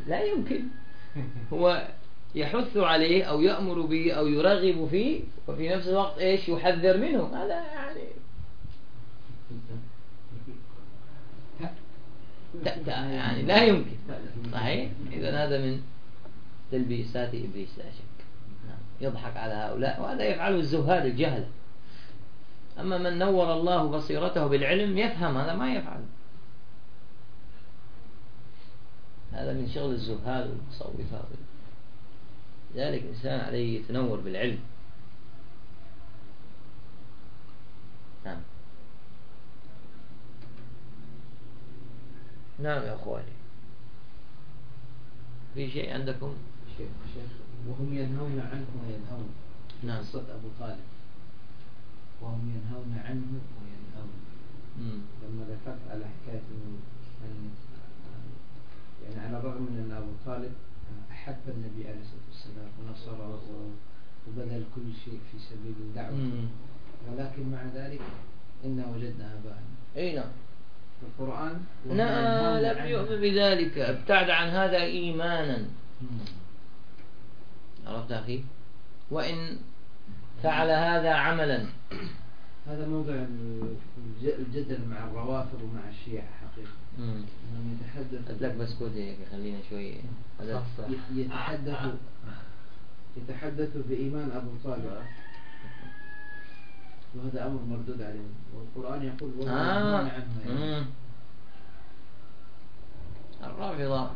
لا يمكن. هو يحث عليه أو يأمر به أو يرغب فيه وفي نفس الوقت إيش؟ يحذر منه. هذا يعني يعني لا يمكن. صحيح؟ إذا هذا من تلبيسات إبليس لا شك. نعم. يضحك على هؤلاء وهذا يفعله الزهاد الجهل. أما من نور الله بصيرته بالعلم يفهم هذا ما يفعل هذا من شغل الزهاد والمتصوفة لذلك الإنسان عليه يتنور بالعلم. نعم. نعم يا أخواني. في شيء عندكم؟ شيخ شيخ وهم ينهون عنه وينهون. نعم. قصة أبو طالب. وهم ينهون عنه وينهون. مم. لما ذكرت على حكاية إنه أن يعني على الرغم من أن أبو طالب أحب النبي عليه الصلاة والسلام ونصره وبذل كل شيء في سبيل الدعوة. مم. ولكن مع ذلك إنا وجدنا آباءنا. أي نعم. في القرآن وهم لا لم. يؤمن بذلك. ابتعد عن هذا إيمانا. عرفت أخي؟ وإن فعل هذا عملا. هذا موضع الج- الجدل مع الروافض ومع الشيعة حقيقة. إنهم يتحدثوا قلت لك بسكوت هيك خلينا شوي. هذا يتحدثوا يتحدثوا بإيمان أبو طالب. وهذا أمر مردود عليهم والقرآن يقول والله آه. عنه يعني. الرافضة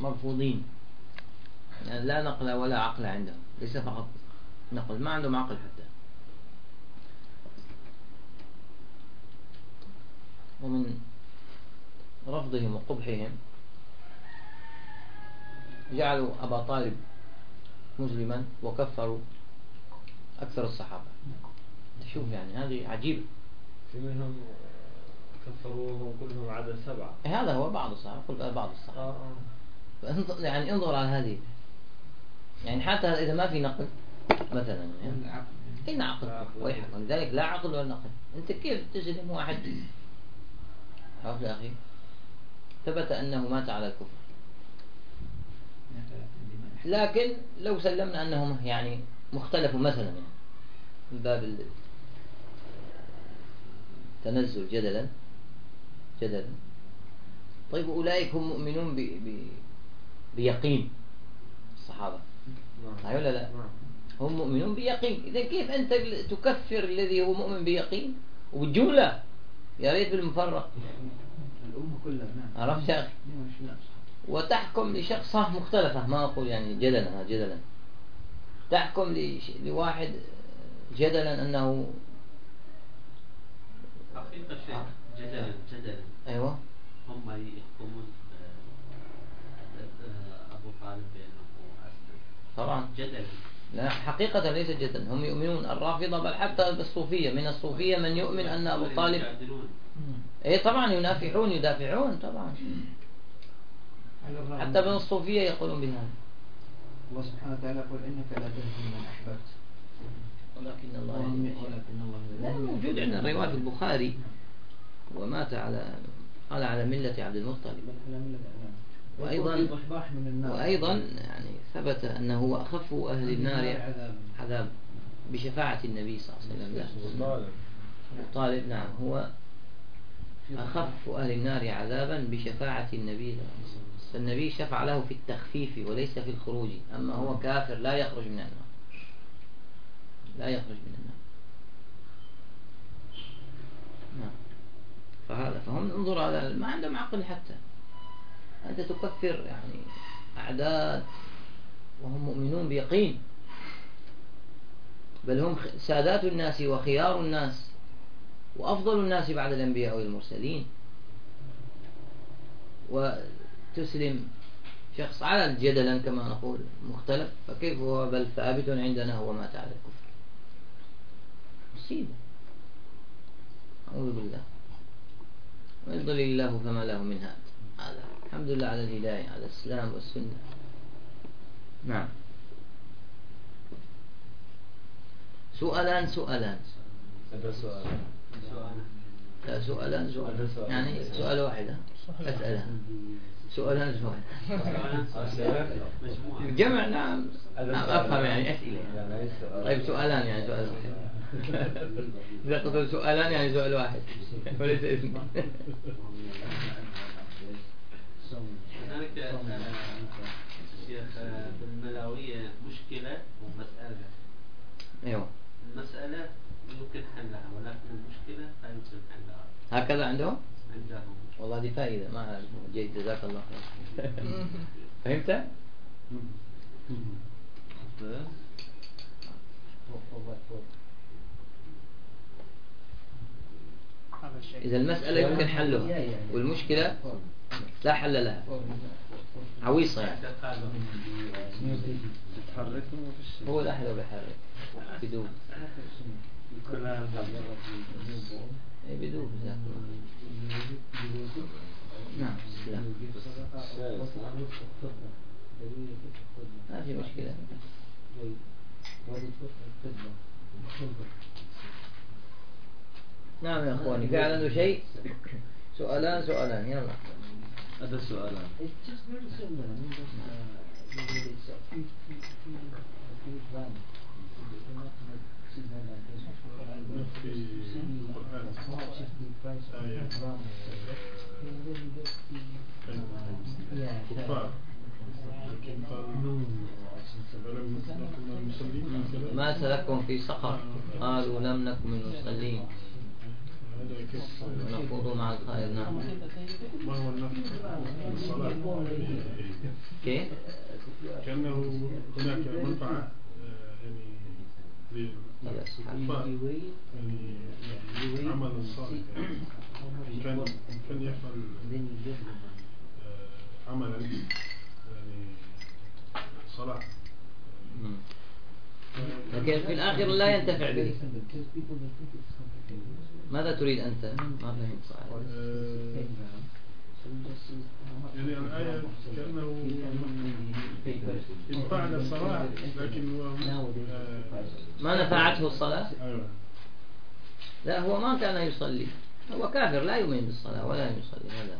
مرفوضين يعني لا نقل ولا عقل عندهم ليس فقط نقل ما عندهم عقل حتى ومن رفضهم وقبحهم جعلوا أبا طالب مسلما وكفروا أكثر الصحابة. شوف يعني هذه عجيبة. في منهم كفروهم كلهم عدد سبعة. هذا هو بعض الصحابة قل بعض الصحابة. آه آه. فانظر- يعني انظر على هذه. يعني حتى إذا ما في نقل مثلا يعني. أين عقل. ويحك ولذلك لا عقل ولا نقل. أنت كيف تسلم واحد؟ عرفت يا أخي؟ ثبت أنه مات على الكفر. لكن لو سلمنا أنهم يعني مختلف مثلا يعني. من باب التنزل جدلا جدلا. طيب أولئك هم مؤمنون ب... ب... بيقين. الصحابة. نعم. صحيح ولا لا؟ نعم. هم مؤمنون بيقين. إذا كيف أنت تكفر الذي هو مؤمن بيقين؟ وبالجملة. يا ريت بالمفرق. الأمة كلها نعم. عرفت يا أخي؟ 22 وتحكم لشخصة مختلفة. ما أقول يعني جدلا جدلا. تحكم لش... لواحد جدلا أنه حقيقة شيء جدلا جدلا. أيوة. هم يحكمون آه، آه، أبو طالب بأنه أسلم. طبعا. جدلا. لا حقيقة ليس جدا هم يؤمنون. الرافضة بل حتى الصوفية. من الصوفية من يؤمن أن أبو طالب يجادلون. إيه طبعا ينافحون يدافعون طبعا. حتى من الصوفية يقولون بهذا. الله سبحانه وتعالى يقول إنك لا تهدي من أحببت. ولكن الله. ولكن الله لا موجود عندنا الرواية في البخاري. ومات على قال على ملة عبد المطلب. وأيضا وأيضا يعني ثبت أنه هو أخف أهل النار عذابا عذاب. بشفاعة النبي صلى الله عليه وسلم. له. طالب. أبو طالب نعم. هو أخف أهل النار عذابا بشفاعة النبي صلى الله عليه وسلم. فالنبي شفع له في التخفيف وليس في الخروج أما هو كافر لا يخرج من النار. لا يخرج من النار. نعم. فهذا فهم انظر على ما عندهم عقل حتى. أنت تكفر يعني أعداد وهم مؤمنون بيقين. بل هم سادات الناس وخيار الناس وأفضل الناس بعد الأنبياء والمرسلين. وتسلم شخص على جدلا كما نقول مختلف فكيف هو؟ بل ثابت عندنا هو مات على الكفر. مصيبة. أعوذ بالله. ويضلل الله فما له من هاد. هذا الحمد لله على الهداية على الإسلام والسنة. نعم. سؤالان سؤالان. هذا سؤال. لا سؤالان هذا سؤال. سؤال. يعني سؤال واحد ها؟ أسألها. سؤالان سؤال. مجموعة جمع نعم. نعم سؤال. أفهم يعني أسئلة. يعني. سؤال طيب سؤالان يعني سؤال واحد. إذا قلت سؤالان يعني سؤال واحد. وليس اثنين هناك شيخ بالملاوية مشكلة ومسألة أيوه. المسألة يمكن حلها ولكن المشكلة لا يمكن حلها. هكذا عندهم؟ والله دي فائدة ما. جيد جزاك الله خير. فهمت؟ إذا المسألة يمكن حلها والمشكلة لا حل لها. عويصة يعني هو لا حل بحرك بدون جزاك الله نعم السلام ما في مشكلة. نعم يا أخواني في عنده شيء؟ سؤالان سؤالان. يلا. هذا السؤالان. ما سلككم في سقر؟ قالوا لم نكن من المصلين. نفوض مع الخائر نعم. ما هو النفع كيف؟ كأنه هناك منفعة يعني يعني عمل صالح يعني إن كان إن كان يفعل آه، عملا يعني صلاة مم. لكن في الآخر لا ينتفع به. ماذا تريد أنت؟ ما فهمت آه، يعني الآية كأنه إن فعل الصلاة لكن هو ما نفعته الصلاة؟ أيوة. لا هو ما كان يصلي. هو كافر لا يؤمن بالصلاة ولا يصلي هذا.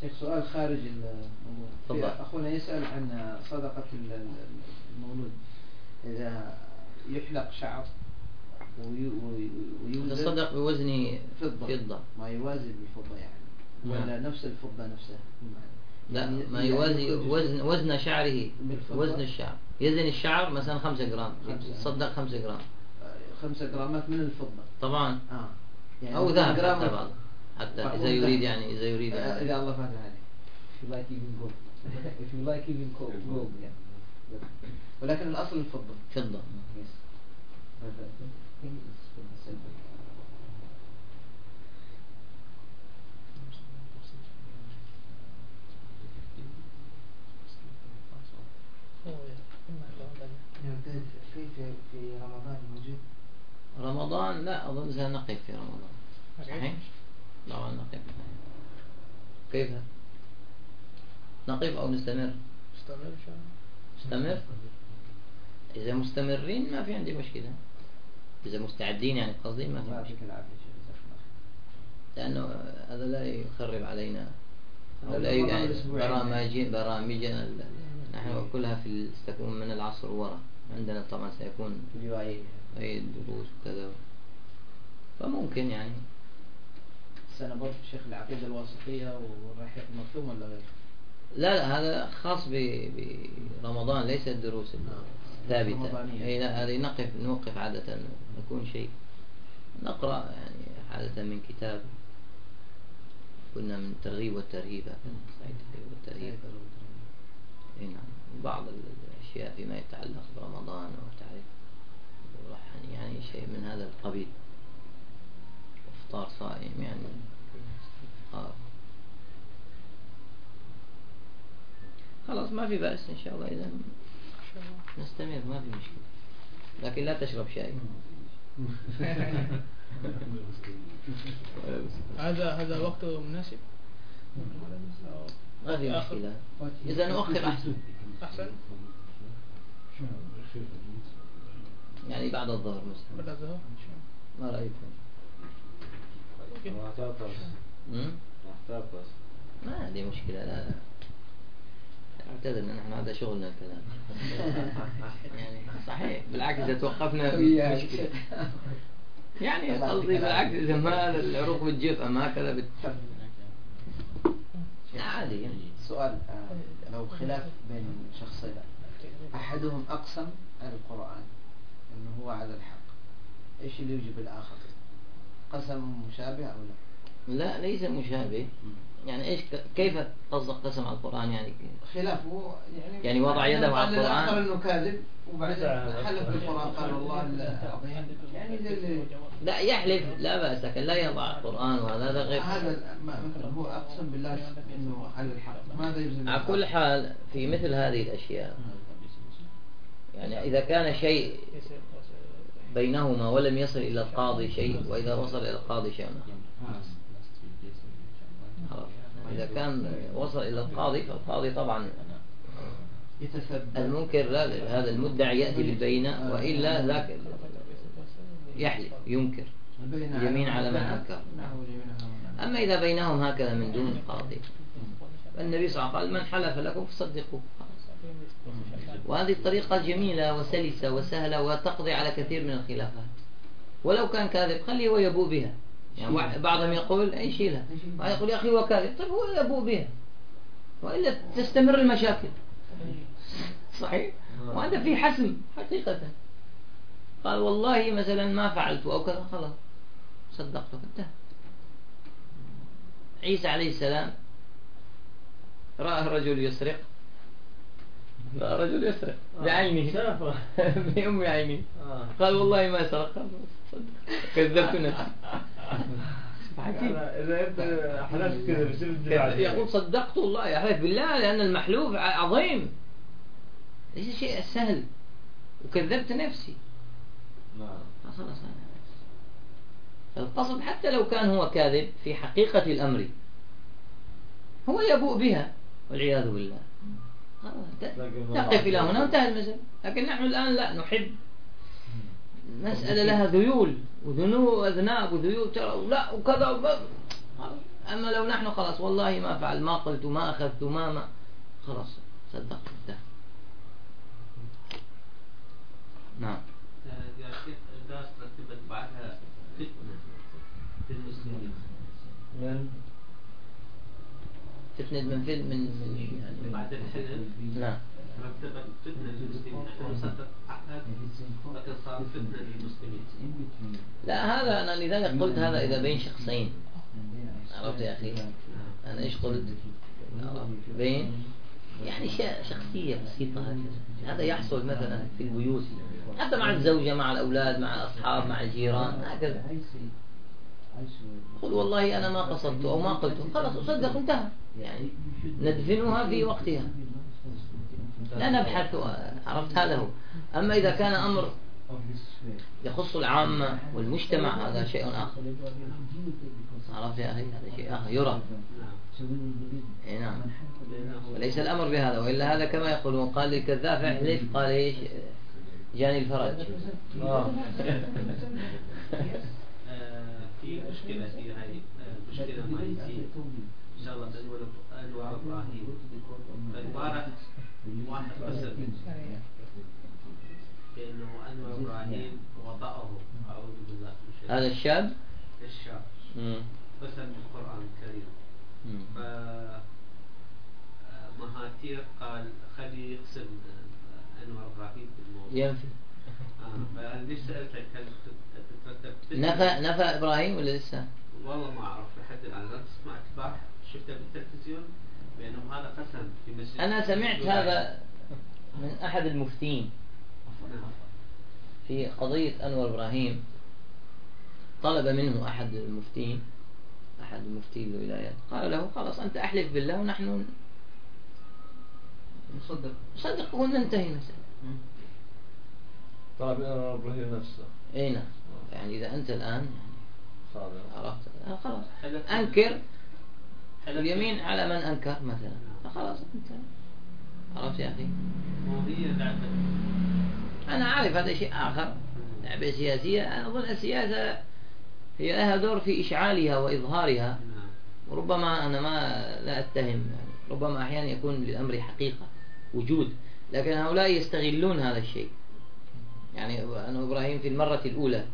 شيخ سؤال خارج الموضوع. أخونا يسأل عن صدقة ال- ال- المولود. إذا يحلق شعر ويوزن تصدق بوزن فضة. فضة. ما يوازي بالفضة يعني. ولا نعم. نفس الفضة نفسها. لا يعني- ما يعني يوازي يكون وزن وزن شعره. بالفضة. وزن الشعر. يزن الشعر مثلا خمسة جرام. خمسة. تصدق خمسة جرام. آه، خمسة جرامات من الفضة. طبعا. آه. يعني أو ذهب حتى. بعض. حتى ذهب. يريد يعني إذا يريد آه، يعني. إذا الله فاتح عليه. If you like even gold. If you like even gold gold يعني ولكن الأصل الفضة. فضة. Yes. رمضان لا أظن سنقف في رمضان صحيح؟ طبعا نقف كيف؟ نقف أو نستمر؟ استمر إن شاء الله نستمر؟ إذا مستمرين ما في عندي مشكلة إذا مستعدين يعني قصدي ما في مشكلة. لأنه هذا لا يخرب علينا. أو لا يعني. برامج برامجنا نحن كلها في ستكون من العصر وراء عندنا طبعا سيكون أي. دروس وكذا. فممكن يعني. السنة برضه شيخ العقيدة الواسطية والرحيق المفهوم ولا غير؟ لا لا هذا خاص برمضان ليس الدروس الثابتة رمضانية. أي هذه نقف نوقف عادة نكون شيء. نقرأ يعني عادة من كتاب. كنا من الترغيب والترهيب. الترغيب والترهيب. اي نعم. بعض الأشياء فيما يتعلق برمضان وتعريف يعني يعني شيء من هذا القبيل. إفطار صائم يعني. آه. خلاص ما في بأس إن شاء الله. إذا نستمر ما في مشكلة. لكن لا تشرب شاي. هذا هذا وقت مناسب. ما في. مشكلة. إذا نؤخر أحسن. أحسن. يعني بعد الظهر مثلا. بعد الظهر. ما رأيكم؟ راح تعطل. ما عندي مشكلة لا لا. اعتذر ان إحنا هذا شغلنا الكلام يعني صحيح بالعكس إذا توقفنا مشكلة. يعني قصدي بالعكس إذا ما العروق بتجف ام هكذا بت... عادي يعني. سؤال آه، لو خلاف بين شخصين أحدهم أقسم على القرآن أنه هو على الحق إيش اللي يوجب الآخر؟ قسم مشابه أو لا؟ لا ليس مشابه. يعني إيش كيف قصدك قسم على القرآن؟ يعني خلافه يعني يعني وضع يده على قال للآخر القرآن؟ أنه كاذب وبعدين حلف بالقرآن قال والله العظيم. يعني لا يحلف لا بأس لكن لا يضع القرآن وهذا هذا غير. هذا مثلا هو أقسم بالله أنه على الحق. ماذا يلزم على كل حال في مثل هذه الأشياء. يعني إذا كان شيء بينهما ولم يصل إلى القاضي شيء وإذا وصل إلى القاضي شيء. آخر خلاص. إذا كان وصل إلى القاضي فالقاضي طبعا المنكر هذا المدعي يأتي بالبينة وإلا ذاك يحلف ينكر. يمين على من. أنكر. أما إذا بينهم هكذا من دون قاضي فالنبي صلى الله عليه وسلم قال من حلف لكم فصدقوه. وهذه الطريقة جميلة وسلسة وسهلة وتقضي على كثير من الخلافات. ولو كان كاذب خليه هو يبوء بها. يعني بعضهم يقول أي شيلها واحد يقول يا أخي هو كاذب. طيب هو يبوء بها وإلا تستمر المشاكل. صحيح؟ نعم. وهذا في حسم حقيقة. قال والله مثلا ما فعلت أو كذا خلاص. صدقتك انتهى. عيسى عليه السلام رأى رجل يسرق. رأى رجل يسرق. آه. بعينه. بأم عينه. آه. قال والله ما سرق كذبت نفسي. عجيب أنت حلفت كذا بعد. يقول صدقت الله يحلف بالله لأن المحلوف عظيم. ليس شيء سهل. وكذبت نفسي. نعم. خلاص القصد حتى لو كان هو كاذب في حقيقة الأمر. هو يبوء بها والعياذ بالله. تقف إلى هنا وانتهى المسألة لكن نحن الآن لا نحب مسألة لها ذيول وذنوب وأذناب وذيول ترى لا وكذا أما لو نحن خلاص والله ما فعل ما قلت ما أخذت ما ما. خلاص صدقت نعم. رتبت بعدها فتنة من فتنة من فيلم من من يعني بعد الحلم نعم. رتبت فتنة للمسلمين نحن نصدق لا هذا أنا لذلك قلت هذا إذا بين شخصين. عرفت يا أخي؟ أنا إيش قلت؟ بين؟ يعني شخصية بسيطة هكذا. هذا يحصل مثلا في البيوت حتى مع الزوجة مع الأولاد مع الأصحاب مع الجيران هكذا. قل والله أنا ما قصدت أو ما قلت. خلاص أصدق انتهى. يعني ندفنها في وقتها. لا نبحث عرفت؟ هذا هو. أما إذا كان أمر يخص العامة والمجتمع هذا شيء آخر. عرفت يا أخي؟ هذا شيء آخر. يرى. نعم إيه نعم. وليس الأمر بهذا وإلا هذا كما يقولون قال للكذاب احلف قال إيش؟ جاني الفرج. آه. في مشكلة في هاي مشكلة ماليزية إن شاء الله تنور أنوار إبراهيم. فالبارح واحد رسل بأنه أنور إبراهيم وضعه أعوذ بالله هذا الشاب؟ الشاب. مم. رسل بالقرآن الكريم. آه، مهاتير قال خلي يقسم آه، أنور إبراهيم بالموضوع ينفي. آه ليش سألتك؟ هل تت- تترتب؟ نفى نفى إبراهيم ولا لسه؟ والله ما أعرف لحد الآن أنا سمعت البارح شفته بالتلفزيون بأنه هذا قسم في مسجد أنا سمعت. هذا من أحد المفتين. في قضية أنور إبراهيم طلب منه أحد المفتين أحد مفتي الولايات قال له خلاص أنت أحلف بالله ونحن نصدق نصدق وننتهي المسألة طلب أنا إبراهيم نفسه. أي نعم. يعني إذا أنت الآن يعني عرفت. آه خلاص. أنكر اليمين على من أنكر مثلا. فخلاص أنت عرفت يا أخي؟ أنا عارف هذا شيء آخر. لعبة سياسية. أنا أظن السياسة هي لها دور في إشعالها وإظهارها. نعم. وربما أنا ما لا أتهم يعني. ربما أحيانا يكون للأمر حقيقة وجود. لكن هؤلاء يستغلون هذا الشيء. يعني أن إبراهيم في المرة الأولى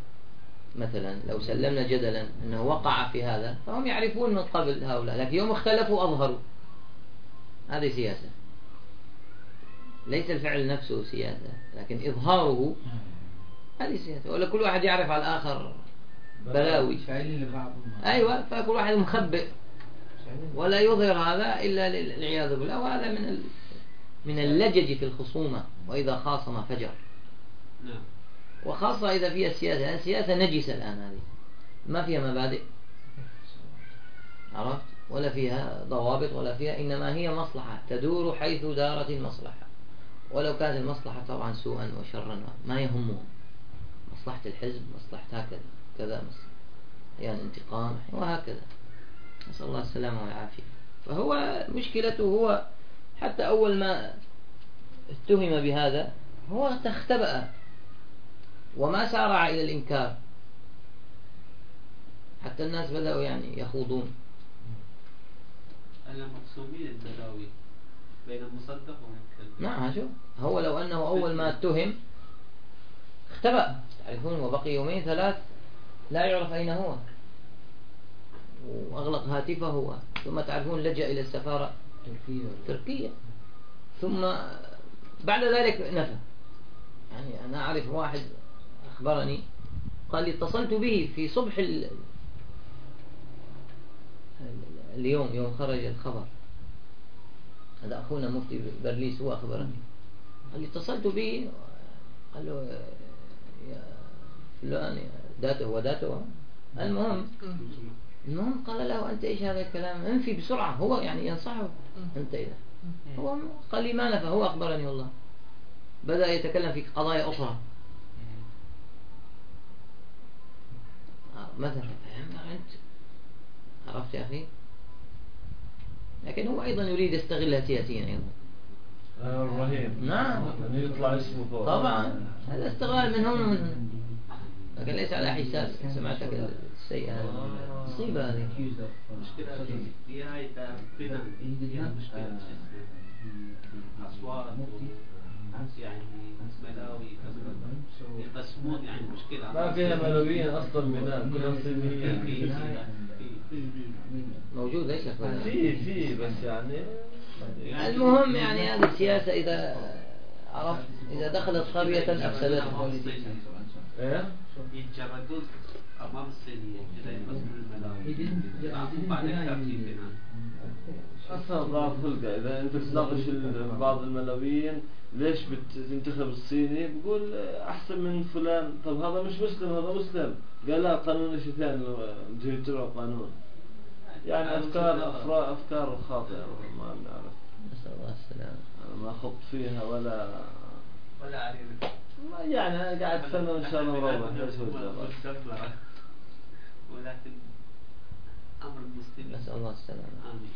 مثلا لو سلمنا جدلا أنه وقع في هذا فهم يعرفون من قبل هؤلاء. لكن يوم اختلفوا أظهروا. هذه سياسة. ليس الفعل نفسه سياسة لكن إظهاره هذه سياسة ولا كل واحد يعرف على الآخر بلاوي. أيوة فكل واحد مخبئ. ولا يظهر هذا إلا للعياذ بالله. وهذا من ال... من اللجج في الخصومة وإذا خاصم فجر. نعم. وخاصة إذا فيها سياسة السياسة نجسة الآن هذه. ما فيها مبادئ. عرفت؟ ولا فيها ضوابط ولا فيها إنما هي مصلحة تدور حيث دارت المصلحة. ولو كانت المصلحة طبعا سوءا وشرا ما يهمهم. مصلحة الحزب مصلحة هكذا كذا أحيانا انتقام وهكذا. نسأل الله السلامة والعافية. فهو مشكلته هو حتى أول ما اتهم بهذا هو اختبأ وما سارع إلى الإنكار. حتى الناس بدأوا يعني يخوضون. المقسومين البلاوي. بين المصدق والمكذب نعم شوف. هو لو أنه أول ما اتهم اختبأ. تعرفون وبقي يومين ثلاث لا يعرف أين هو. وأغلق هاتفه هو. ثم تعرفون لجأ إلى السفارة تركيا التركية ثم بعد ذلك نفى. يعني أنا أعرف واحد أخبرني قال لي اتصلت به في صبح ال... اليوم يوم خرج الخبر. هذا أخونا مفتي برليس هو أخبرني. قال لي اتصلت به قال له يا فلان داته وداته المهم المهم قال له أنت إيش هذا الكلام؟ انفي بسرعة هو يعني ينصحه. أنت إذا. هو قال لي ما نفى هو أخبرني والله. بدأ يتكلم في قضايا أخرى. آه، مثلا أنت عرفت يا أخي؟ لكن هو أيضا يريد يستغل سياسيا أيضا الرهيب نعم يعني يطلع اسمه فوق طبعا هذا استغلال من هون ومن لكن ليس على حساب سمعتك السيئة مصيبة هذه المشكلة في هاي هي مشكلة يعني ملاوي يقسمون يعني مشكلة ما فيها ملويين أصلا من صينيين في موجود ليس فلا. في في بس يعني المهم يعني هذه السياسة إذا عرفت إذا دخلت قرية أفسدتها إيه يتجردون أمام يعرفون بعد الترتيب هنا أصلا ضعف خلقه اذا انت بتناقش بعض الملويين ليش بتنتخب الصيني بقول أحسن من فلان طب هذا مش مسلم هذا مسلم. قال لا قانون شيء ثاني يتبع قانون يعني افكار افكار افكار خاطئه ما نعرف نسأل الله السلامة أنا ما خضت فيها ولا ولا علينا ما يعني أنا قاعد استنى ان شاء الله مروح ليش هو الجواب؟ مستكبرة ولكن أمر المسلمين نسأل الله السلامة. آمين.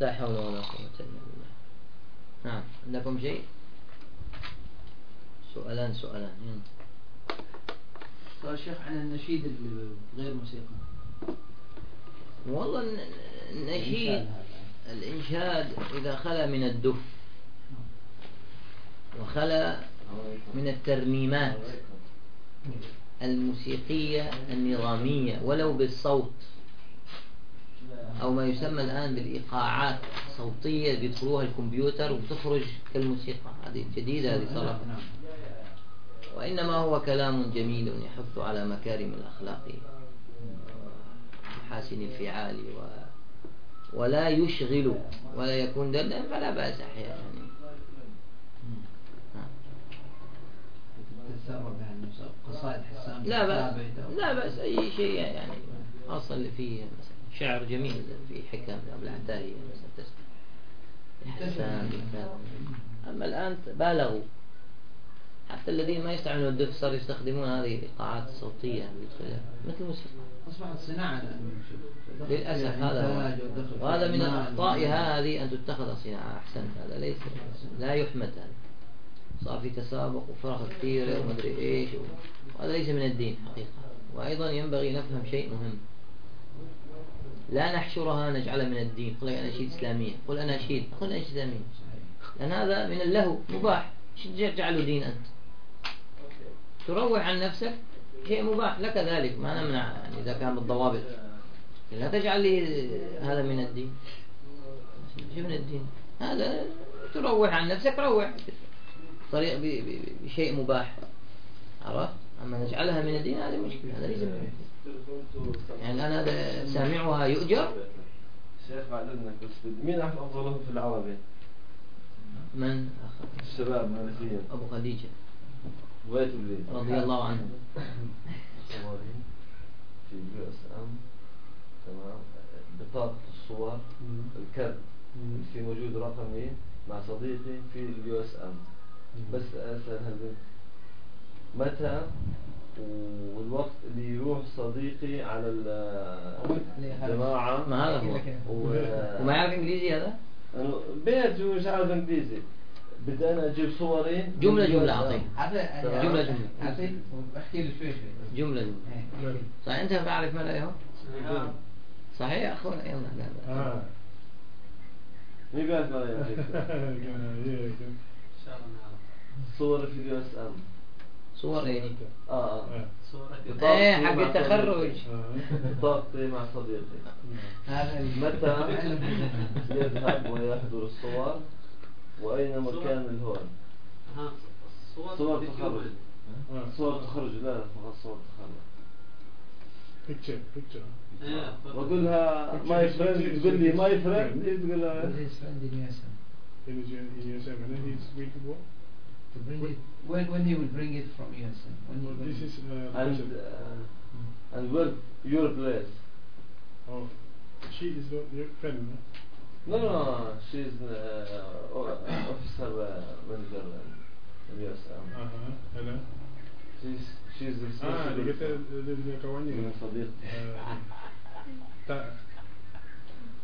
لا حول ولا قوة إلا بالله. نعم. عندكم شيء؟ سؤالان سؤالان. يلا. سؤال الشيخ عن النشيد اللي غير موسيقى. والله الن- النشيد الإنشاد إذا خلا من الدف وخلا من الترنيمات الموسيقية النظامية ولو بالصوت أو ما يسمى الآن بالإيقاعات الصوتية بيدخلوها الكمبيوتر وتخرج كالموسيقى هذه جديدة هذه صراحة. وإنما هو كلام جميل يحث على مكارم الأخلاق ومحاسن الفعال و ولا يشغل ولا يكون دلا فلا بأس أحيانا يعني قصائد لا بأس لا بأس أي شيء يعني خاصة اللي فيه مثلا. شعر جميل في حكم أو العتاهية مثلا. بالكتاب. أما الآن بالغوا حتى الذين ما يستعملون الدف صاروا يستخدمون هذه الإيقاعات الصوتية مثل الموسيقى. أصبحت صناعة. للأسف هذا ودخل في وهذا من. الأخطاء هذه أن تتخذ صناعة أحسنت هذا ليس لا يحمد هذا. صار في تسابق وفرق كثيرة ومدري إيش. وهذا ليس من الدين حقيقة. وأيضا ينبغي نفهم شيء مهم. لا نحشرها نجعلها من الدين. قل أناشيد إسلامية. قل أناشيد قل أناشيد إسلامية. لأن هذا من اللهو. مباح. إيش تجعله دين أنت؟ تروح عن نفسك شيء مباح. لك ذلك ما نمنع يعني إذا كان بالضوابط. لا تجعل لي هذا من الدين. شيء من الدين؟ هذا تروح عن نفسك روح. طريق بشيء مباح. عرفت؟ أما نجعلها من الدين هذا مشكلة هذا ليس من يعني هذا سامعها يؤجر. شيخ بعد إذنك بس مين أعرف أفضلهم في العربي؟ من؟ الشباب المالكيين أبو خديجة. رضي الله عنه. في ال USM تمام. بطاقة الصور الكرت في موجود رقمي مع صديقي في ال USM بس أسأل هالبنت متى والوقت اللي يروح صديقي على ال- الجماعة ما هذا هو. وما يعرف إنجليزي هذا؟ أنا بيت ومش عارف إنجليزي. بدي أنا أجيب صوري جملة جملة أعطيه عطي جملة جملة. عطي احكي له شوي شوي. جملة جملة. إيه. صحيح أنت تعرف ما لا هو صحيح يا أخونا؟ يلا لا لا. آه. مين بيعرف ما يعرف إن شاء الله نعرف صوري في ال USM صور إيه؟ آه آه. صورة. إيه حق التخرج. بطاقتي مع صديقي. هذا متى يذهب ويحضر الصور؟ وأين مكان الهون صور تخرج. صور تخرج. لا إيه، آه. فقط. صور تخرج وقلها my friend تقول لي my friend إيش تقول لها؟ هي friend in USM in USM in USM in USM in USM To bring it, when when he will bring it from USM? When well, you this is uh, and uh, mm. and what your place? Oh, she is your friend. No? No, no, she's an uh, uh, officer uh, manager uh, in the Aha, Hello? She's, she's the special... Ah, kawannya. get a tak?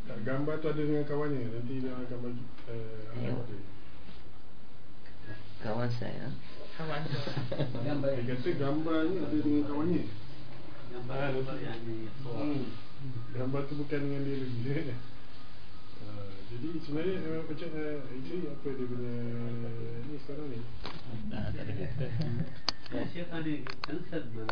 Tak gambar tu ada dengan kawannya. nanti dia akan gambar eh uh, kawan saya kawan gambar dia kata gambar ni ada dengan kawannya. gambar ah, yang hmm. gambar tu bukan dengan dia lagi Jadi sebenarnya uh, macam uh, Actually apa dia punya Ni sekarang ni Ah, tak ada kata. يا شيخ أنا كنسل